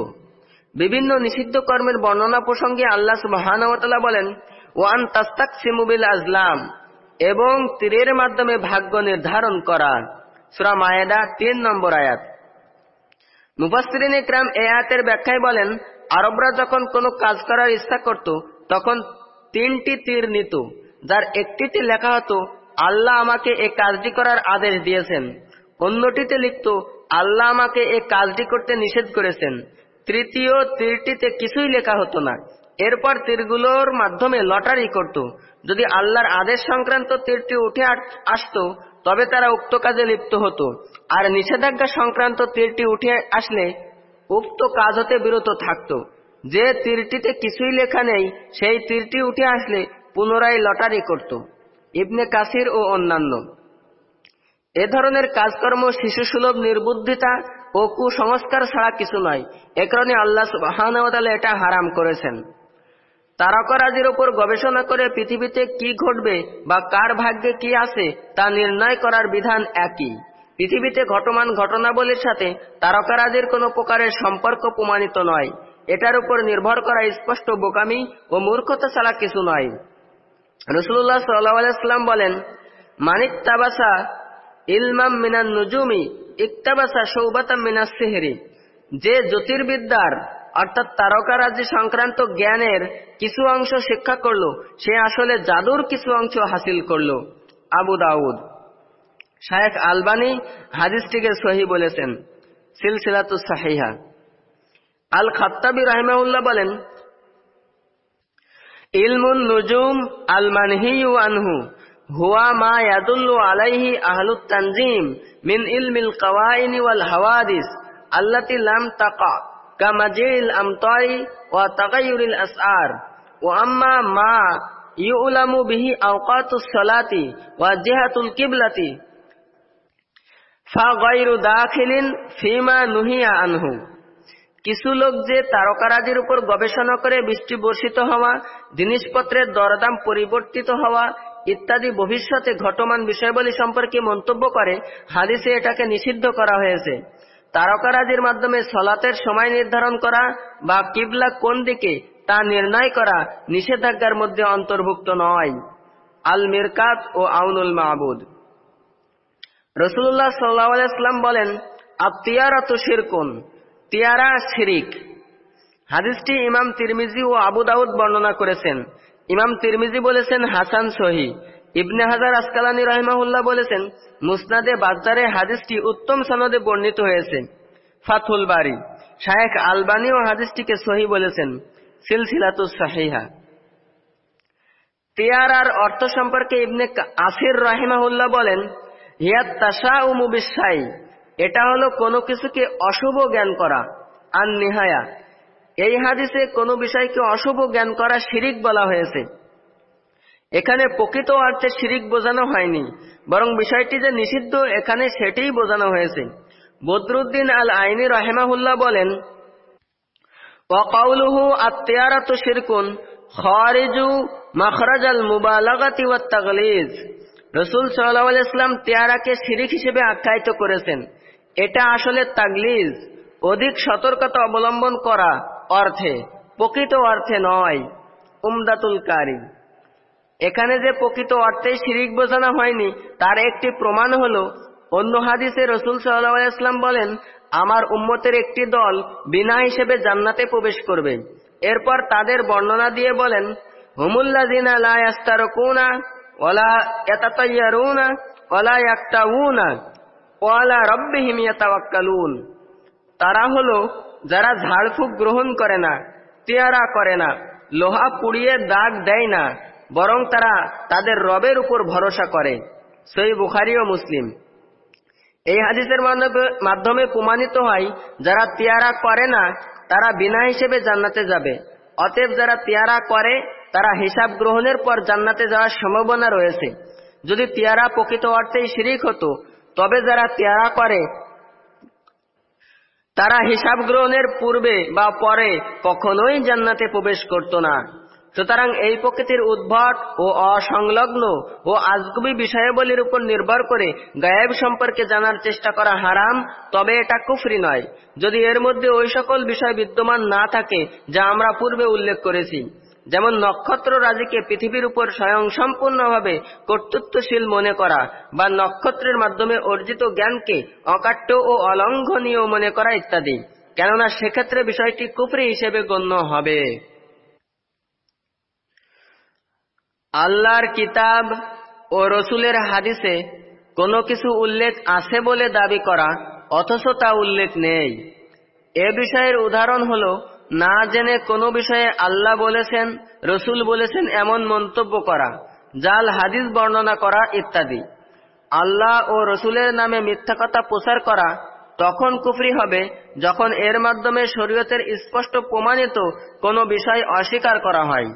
বিভিন্ন নিষিদ্ধ কর্মের বর্ণনা প্রসঙ্গে আল্লাহ সুবাহানওয়াতালা বলেন, ওয়ান তাস্তাক সিমুবিল আজলাম। এবং তীরের মাধ্যমে ভাগ্য নির্ধারণ করা। সুরা মায়েদা তিন নম্বর আয়াত। মুফাসরিন ইকরাম এ আয়াতের ব্যাখ্যায় বলেন, আরবরা যখন কোনো কাজ করার ইচ্ছা করত, তখন তিনটি তীর নিত, যার একটিতে লেখা হতো, আল্লাহ আমাকে এ কাজটি করার আদেশ দিয়েছেন। অন্যটিতে লিখত, আল্লাহ আমাকে এ কাজটি করতে নিষেধ করেছেন। তৃতীয় তীরটিতে কিছুই লেখা হতো না। এরপর তীরগুলোর মাধ্যমে লটারি করত। যদি আল্লাহর আদেশ সংক্রান্ত তীরটি উঠে আসত, তবে তারা উক্ত কাজে লিপ্ত হতো। আর নিষেধাজ্ঞা সংক্রান্ত তীরটি উঠে আসলে উক্ত কাজ হতে বিরত থাকত। যে তীরটিতে কিছুই লেখা নেই, সেই তীরটি উঠে আসলে পুনরায় লটারি করত। ইবনে কাসির ও অন্যান্য। এ ধরনের কাজকর্ম শিশুসুলভ নির্বুদ্ধিতা ও কুসংস্কার ছাড়া কিছু নয়। এ কারণে আল্লাহ সুবাহান এটা হারাম করেছেন। তারকারাজির ওপর গবেষণা করে পৃথিবীতে কি ঘটবে বা কার ভাগ্যে কি আছে, তা নির্ণয় করার বিধান একই। পৃথিবীতে ঘটমান ঘটনাবলীর সাথে তারকারাজির কোনো প্রকারের সম্পর্ক প্রমাণিত নয়। এটার উপর নির্ভর করা স্পষ্ট বোকামি ও মূর্খতা ছাড়া কিছু নয়। রসুল্লাহ সাল্লাম বলেন, মানিক তাবাসা ইলমাম মিনান নুজুমি, ইকতাবাসা সৌবাতাম মিনাস সেহেরি। যে জ্যোতির্বিদ্যার অর্থাৎ তারকারাজ্য সংক্রান্ত জ্ঞানের কিছু অংশ শিক্ষা করল, সে আসলে জাদুর কিছু অংশ হাসিল করল। আবু দাউদ। শায়েখ আলবানি হাদিসটিকে সহি বলেছেন, সিলসিলাতু সাহিহা। আল খাত্তাবি রাহিমাউল্লাহ বলেন, ইলমুন নুজুম আল মানহিউ আনহু, হুয়া মা ইয়াদুল্লু আলাইহি আহলুত তানজিম মিন ইলমিল কাওয়াইনি ওয়াল হাওয়াদিস কামাজিল আমতারি ওয়া তাগায়ুরিল আসআর। ওয়া আম্মা মা ইউলামু বিহি আওকাতুস সালাতি ওয়া জিহাতুল কিবলাতি। ফাগাইরু দাখিলিন ফিমা নুহিয়া আনহু। কিছু লোক যে তারকারাজির উপর গবেষণা করে বৃষ্টি বর্ষিত হওয়া, জিনিসপত্রের দরদাম পরিবর্তিত হওয়া ইত্যাদি ভবিষ্যতে ঘটমান বিষয়বলী সম্পর্কে মন্তব্য করে, হাদিসে এটাকে নিষিদ্ধ করা হয়েছে। তারকারাজির মাধ্যমে সলাতের সময় নির্ধারণ করা বা কিবলা কোন দিকে তা নির্ণয় করা নিষেধাজ্ঞার মধ্যে অন্তর্ভুক্ত নয়। আল মিরকাত ও আউনুল মাহবুদ রসুল্লাহ সাল্লাহাম বলেন আত্মিয়ারাত শিরকুন তিয়ারা শিরিক হাদিসটি ইমাম তিরমিজি ও আবু দাউদ বর্ণনা করেছেন। ইমাম তিরমিজি বলেছেন, হাসান সহি ইবনে হাজার আসকালানি রহমাহুল্লাহ বলেছেন, মুসনাদে বাজারে হাদিসটি উত্তম সনদে বর্ণিত হয়েছে। ফাথুল বাড়ি শায়েখ আলবানি ও হাদিসটিকে সহি বলেছেন সিলসিলাতুস সাহিহা। অর্থ সম্পর্কে ইবনে আসির রাহিমাহুল্লাহ বলেন হিয়াত তাসা ও মুবিসাই এটা হলো কোনো কিছুকে অশুভ জ্ঞান করা আর নিহায়া এই হাদিসে কোনো বিষয়কে অশুভ জ্ঞান করা শিরিক বলা হয়েছে। এখানে প্রকৃত অর্থে শিরিক বোঝানো হয়নি, বরং বিষয়টি যে নিষিদ্ধ, এখানে সেটিই বোঝানো হয়েছে। বদরুদ্দিন আল আইনি রাহেমাহুল্লাহ বলেন ওয়াকাউলুহু আত্মিয়ারাতু শিরকুন খারিজু মাখরাজ আল মুবালাগাতি ওয়াত তাগলিজ। রসুল সাল্লাহ ইসলাম তেয়ারাকে শিরিক হিসেবে আখ্যায়িত করেছেন। এটা আসলে তাগলিজ, অধিক সতর্কতা অবলম্বন করা অর্থে, প্রকৃত অর্থে নয়, উমদাতুল কারি এখানে যে প্রকৃত অর্থে শিরিক বোঝানো হয়নি, তার একটি প্রমাণ হল, অন্য হাদিসে রসুল সাল্লাহ ইসলাম বলেন, আমার উম্মতের একটি দল বিনা হিসেবে জান্নাতে প্রবেশ করবে। এরপর তাদের বর্ণনা দিয়ে বলেন তারা হলো, যারা ঝাড়ফুঁক গ্রহণ করে না তেয়ারা করে না, লোহা পুড়িয়ে দাগ দেয় না। বরং তারা তাদের রবের উপর ভরসা করে। সই বুখারি ও মুসলিম। এই হাদিসের মাধ্যমে প্রমাণিত হয়, যারা তিয়ারা করে না, তারা বিনা হিসেবে জান্নাতে যাবে। অতএব যারা তিয়ারা করে, তারা হিসাব গ্রহণের পর জান্নাতে যাওয়ার সম্ভাবনা রয়েছে। যদি তিয়ারা প্রকৃত অর্থেই শিরিক হতো, তবে যারা তিয়ারা করে, তারা হিসাব গ্রহণের পূর্বে বা পরে কখনোই জান্নাতে প্রবেশ করত না। সুতরাং এই প্রকৃতির উদ্ভট ও অসংলগ্ন ও আজগুবি বিষয়াবলীর উপর নির্ভর করে গায়েব সম্পর্কে জানার চেষ্টা করা হারাম, তবে এটা কুফরি নয়। যদি এর মধ্যে ওই সকল বিষয় বিদ্যমান না থাকে, যা আমরা পূর্বে উল্লেখ করেছি, যেমন নক্ষত্র রাজিকে পৃথিবীর উপর স্বয়ং সম্পূর্ণভাবে কর্তৃত্বশীল মনে করা বা নক্ষত্রের মাধ্যমে অর্জিত জ্ঞানকে অকাট্য ও অলঙ্ঘনীয় মনে করা ইত্যাদি, কেননা সেক্ষেত্রে বিষয়টি কুফরি হিসেবে গণ্য হবে। আল্লাহর কিতাব ও রসুলের হাদিসে কোনো কিছু উল্লেখ আছে বলে দাবি করা, অথচ তা উল্লেখ নেই। এ বিষয়ের উদাহরণ হল, না জেনে কোনো বিষয়ে আল্লাহ বলেছেন, রসুল বলেছেন এমন মন্তব্য করা, জাল হাদিস বর্ণনা করা ইত্যাদি। আল্লাহ ও রসুলের নামে মিথ্যা কথা প্রচার করা তখন কুফরি হবে, যখন এর মাধ্যমে শরীয়তের স্পষ্ট প্রমাণিত কোনো বিষয় অস্বীকার করা হয়।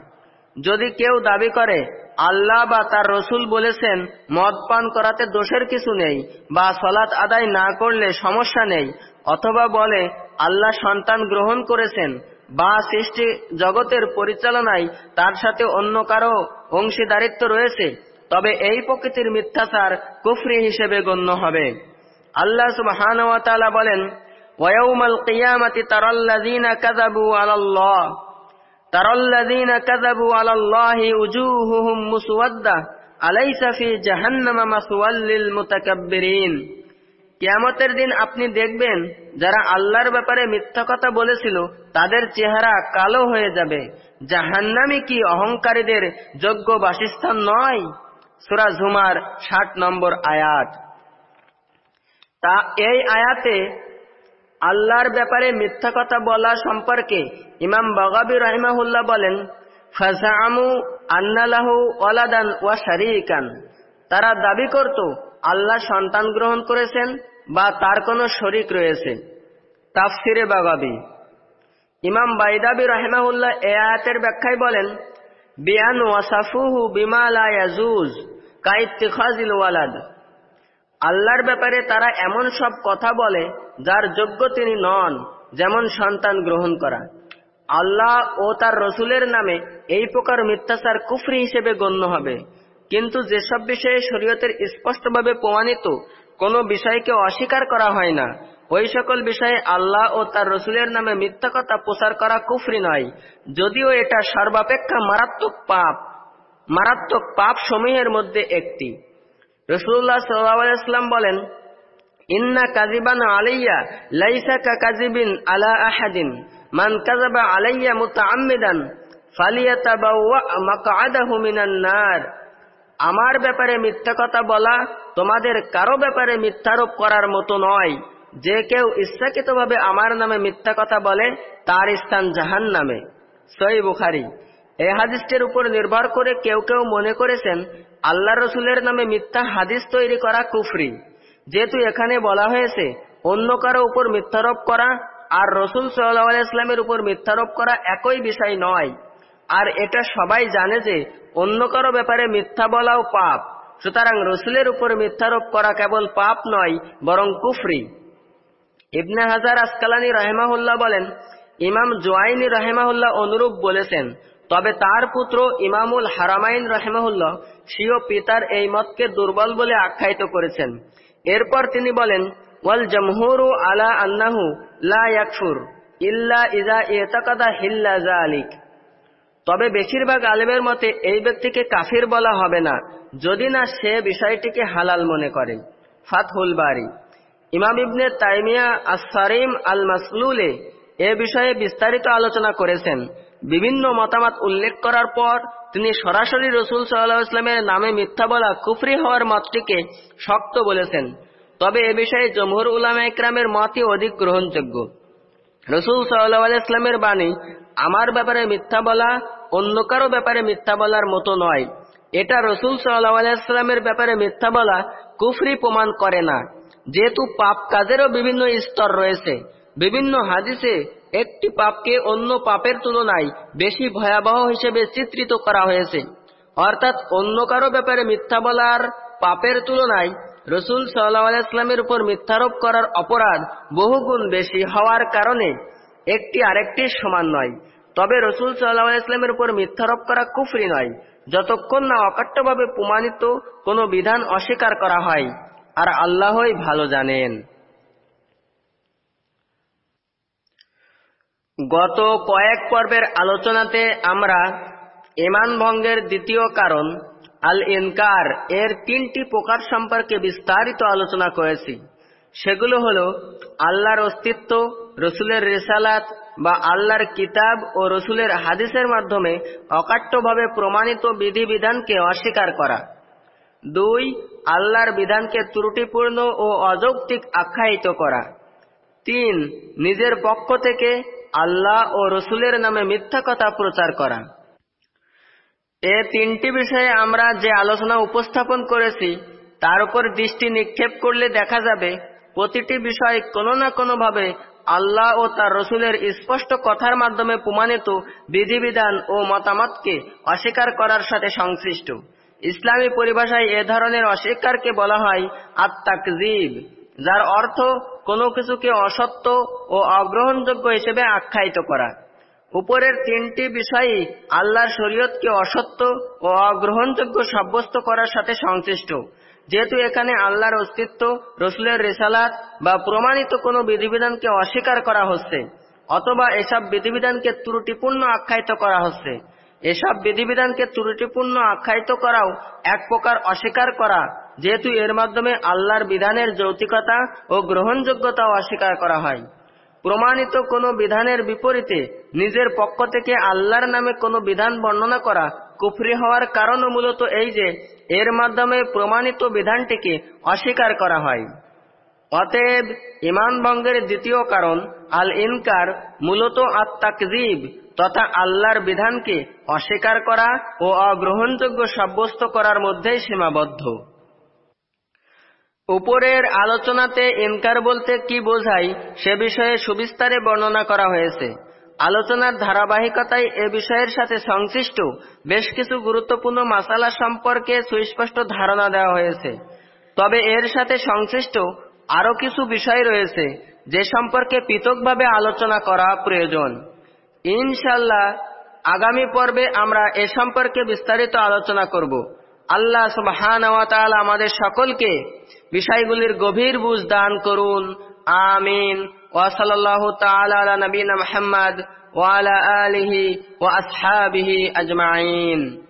যদি কেউ দাবি করে, আল্লাহ বা তার রসুল বলেছেন, মদ পান করাতে দোষের কিছু নেই বা সলাৎ আদায় না করলে সমস্যা নেই, অথবা বলে, আল্লাহ সন্তান গ্রহণ করেছেন বা সৃষ্টি জগতের পরিচালনায় তার সাথে অন্য কারও অংশীদারিত্ব রয়েছে, তবে এই প্রকৃতির মিথ্যাচার কুফরি হিসেবে গণ্য হবে। আল্লাহ সুবহান বলেন ওয়াউমাল কিয়ামাতি তারাল্লাযীনা কাযাবু আলাল্লাহ। তারাল্লাযীনা জাহান্নামা কিয়ামতের দিন আপনি দেখবেন, যারা আল্লাহর ব্যাপারে মিথ্যা কথা বলেছিল, তাদের চেহারা কালো হয়ে যাবে। জাহান্নামি কি অহংকারীদের যোগ্য বাসস্থান নয়? সুরা ঝুমার ষাট নম্বর আয়াত। তা এই আয়াতে আল্লাহর ব্যাপারে মিথ্যা কথা বলা সম্পর্কে ইমাম বগাবি রহিমাহুল্লাহ বলেন ফাজামু আন্নালাহু ওয়ালাদান ওয়া শারিকান। তারা দাবি করত, আল্লাহ সন্তান গ্রহণ করেছেন বা তার কোনো শরিক রয়েছে। তাফসিরে বাগাবি। ইমাম বাইদাবি রহমাউল্লাহ এ আয়াতের ব্যাখ্যায় বলেন, বিয়ান ওয়াসাফুহু বিমা লা ইয়াজুজ কাইত্তিখাজিল ওয়ালাদ। আল্লাহর ব্যাপারে তারা এমন সব কথা বলে যার যোগ্য তিনি নন, যেমন সন্তান গ্রহণ করা। আল্লাহ ও তার রসুলের নামে এই প্রকার মিথ্যাচার কুফরি হিসেবে গণ্য হবে। কিন্তু যেসব বিষয়ে শরীয়তের স্পষ্টভাবে প্রমাণিত, কোনো বিষয়কে অস্বীকার করা হয় না। ওই সকল বিষয়ে আল্লাহ ও তার রসুলের নামে মিথ্যা কথা প্রচার করা কুফরি নয়। যদিও এটা সর্বাপেক্ষা মারাত্মক পাপ মারাত্মক পাপ সমূহের মধ্যে একটি। রসুল্লাহ সাল্লাম বলেন ইন্না কাজিবান আলাইয়া লাইসা কা কাজিবিন আলা আহাদিন। মান কাজাবা আলাইয়া মুতাআম্মিদান ফালিয়াতাবাওয়া মাকআদাহু মিনান নার। আমার ব্যাপারে মিথ্যা কথা বলা তোমাদের কারও ব্যাপারে মিথ্যারোপ করার মতো নয়। যে কেউ ইচ্ছাকৃতভাবে আমার নামে মিথ্যা কথা বলে, তার স্থান জাহান নামে সই বুখারি। এই হাদিসটির উপর নির্ভর করে কেউ কেউ মনে করেছেন আল্লাহ রসুলের নামে মিথ্যা হাদিস তৈরি করা কুফরি। যেহেতু এখানে বলা হয়েছে, অন্য কারও উপর মিথ্যারোপ করা আর রসুল সাল্লাহ ইসলামের উপর মিথ্যারোপ করা একই বিষয় নয়। আর এটা সবাই জানে যে, অন্য কারও ব্যাপারে মিথ্যা বলাও পাপ। সুতরাং রসুলের উপর মিথ্যারোপ করা কেবল পাপ নয়, বরং কুফরি। ইবনে হাজার আসকালানি রাহেমাহুল্লাহ বলেন, ইমাম জোয়াইনি রাহেমাহুল্লাহ অনুরূপ বলেছেন, তবে তার পুত্র ইমামুল হারামাইন রাহেমাহুল্লাহ স্বীয় পিতার এই মতকে দুর্বল বলে আখ্যায়িত করেছেন। এরপর তিনি বলেন, ওয়াল আলা আন্নাহু লা ইল্লা ইজা হিল্লা তবে বেশিরভাগ আলেমের মতে এই ব্যক্তিকে কাফির বলা হবে না, যদি না সে বিষয়টিকে হালাল মনে করে। ফাতহুল বাড়ি ইমাম ইবনে তাইমিয়া আসারিম আল মাসলুলে এ বিষয়ে বিস্তারিত আলোচনা করেছেন। বিভিন্ন মতামত উল্লেখ করার পর তিনি সরাসরি রসুল সাল্লাহ ইসলামের নামে মিথ্যা বলা কুফরি হওয়ার মতটিকে শক্ত বলেছেন। তবে এ বিষয়ে জমহুর উলামা ইকরামের মতই অধিক গ্রহণযোগ্য। রসুল সাল্লাহ ইসলামের বাণী, আমার ব্যাপারে মিথ্যা বলা অন্য কারও ব্যাপারে মিথ্যা বলার মতো নয়। এটা রসুল সাল্লাহ ইসলামের ব্যাপারে মিথ্যা বলা কুফরি প্রমাণ করে না। যেহেতু পাপ কাজেরও বিভিন্ন স্তর রয়েছে। বিভিন্ন হাদিসে একটি পাপকে অন্য পাপের তুলনায় বেশি ভয়াবহ হিসেবে চিত্রিত করা হয়েছে। অর্থাৎ অন্য কারও ব্যাপারে মিথ্যা বলার পাপের তুলনায় রসুল সাল্লাহ উপর মিথ্যারোপ করার অপরাধ বহুগুণ বেশি হওয়ার কারণে একটি আরেকটির সমান নয়। তবে রসুল সাল্লাহ উপর মিথ্যারোপ করা কুফরি নয়, যতক্ষণ না অকাট্যভাবে প্রমাণিত কোনো বিধান অস্বীকার করা হয়। আর আল্লাহই ভালো জানেন। গত কয়েক পর্বের আলোচনাতে আমরা ইমান ভঙ্গের দ্বিতীয় কারণ আল ইনকার এর তিনটি প্রকার সম্পর্কে বিস্তারিত আলোচনা করেছি। সেগুলো হল, আল্লাহর অস্তিত্ব, রসুলের রেসালাত বা আল্লাহর কিতাব ও রসুলের হাদিসের মাধ্যমে অকাট্যভাবে প্রমাণিত বিধিবিধানকে অস্বীকার করা। দুই, আল্লাহর বিধানকে ত্রুটিপূর্ণ ও অযৌক্তিক আখ্যায়িত করা। তিন, নিজের পক্ষ থেকে আল্লাহ ও রসুলের নামে মিথ্যা কথা প্রচার করা। এ তিনটি বিষয়ে আমরা যে আলোচনা উপস্থাপন করেছি, তার উপর দৃষ্টি নিক্ষেপ করলে দেখা যাবে, প্রতিটি বিষয় কোনো না কোনোভাবে আল্লাহ ও তার রসুলের স্পষ্ট কথার মাধ্যমে প্রমাণিত বিধিবিধান ও মতামতকে অস্বীকার করার সাথে সংশ্লিষ্ট। ইসলামী পরিভাষায় এ ধরনের অস্বীকারকে বলা হয় আত্মাকজিব, যার অর্থ কোনো কিছুকে অসত্য ও অগ্রহণযোগ্য হিসেবে আখ্যায়িত করা। উপরের তিনটি বিষয়ই আল্লাহর শরীয়তকে অসত্য ও অগ্রহণযোগ্য সাব্যস্ত করার সাথে সংশ্লিষ্ট। যেহেতু এখানে আল্লাহর অস্তিত্ব, রসুলের রেসালাত বা প্রমাণিত কোনো বিধিবিধানকে অস্বীকার করা হচ্ছে, অথবা এসব বিধিবিধানকে ত্রুটিপূর্ণ আখ্যায়িত করা হচ্ছে। এসব বিধিবিধানকে ত্রুটিপূর্ণ আখ্যায়িত করাও এক প্রকার অস্বীকার করা যেহেতু এর মাধ্যমে আল্লাহর বিধানের যৌতিকতা ও গ্রহণযোগ্যতা অস্বীকার করা হয়। প্রমাণিত কোনো বিধানের বিপরীতে নিজের পক্ষ থেকে আল্লাহর নামে কোনো বিধান বর্ণনা করা কুফরি হওয়ার কারণও মূলত এই যে এর মাধ্যমে প্রমাণিত বিধানটিকে অস্বীকার করা হয়। অতএব ইমান ভঙ্গের দ্বিতীয় কারণ আল ইনকার মূলত আত্মাকজীব তথা আল্লাহর বিধানকে অস্বীকার করা ও অগ্রহণযোগ্য সাব্যস্ত করার মধ্যেই সীমাবদ্ধ। উপরের আলোচনাতে ইনকার বলতে কি বোঝায় সে বিষয়ে সুবিস্তারে বর্ণনা করা হয়েছে। আলোচনার ধারাবাহিকতায় এ বিষয়ের সাথে সংশ্লিষ্ট। বেশ কিছু গুরুত্বপূর্ণ মাসালা সম্পর্কে সুস্পষ্ট ধারণা দেওয়া হয়েছে। তবে এর সাথে সংশ্লিষ্ট আরও কিছু বিষয় রয়েছে, যে সম্পর্কে পৃথকভাবে আলোচনা করা প্রয়োজন। ইনশাল্লাহ আগামী পর্বে আমরা এ সম্পর্কে বিস্তারিত আলোচনা করব। আল্লাহ আমাদের সকলকে বিষয়গুলির গভীর বুঝ দান করুন। আমিন। ওয়াসাল্লাহ তালা নবীনা মুহাম্মদ ওয়া আলিহি ওয়া আসহাবিহি আজমাইন।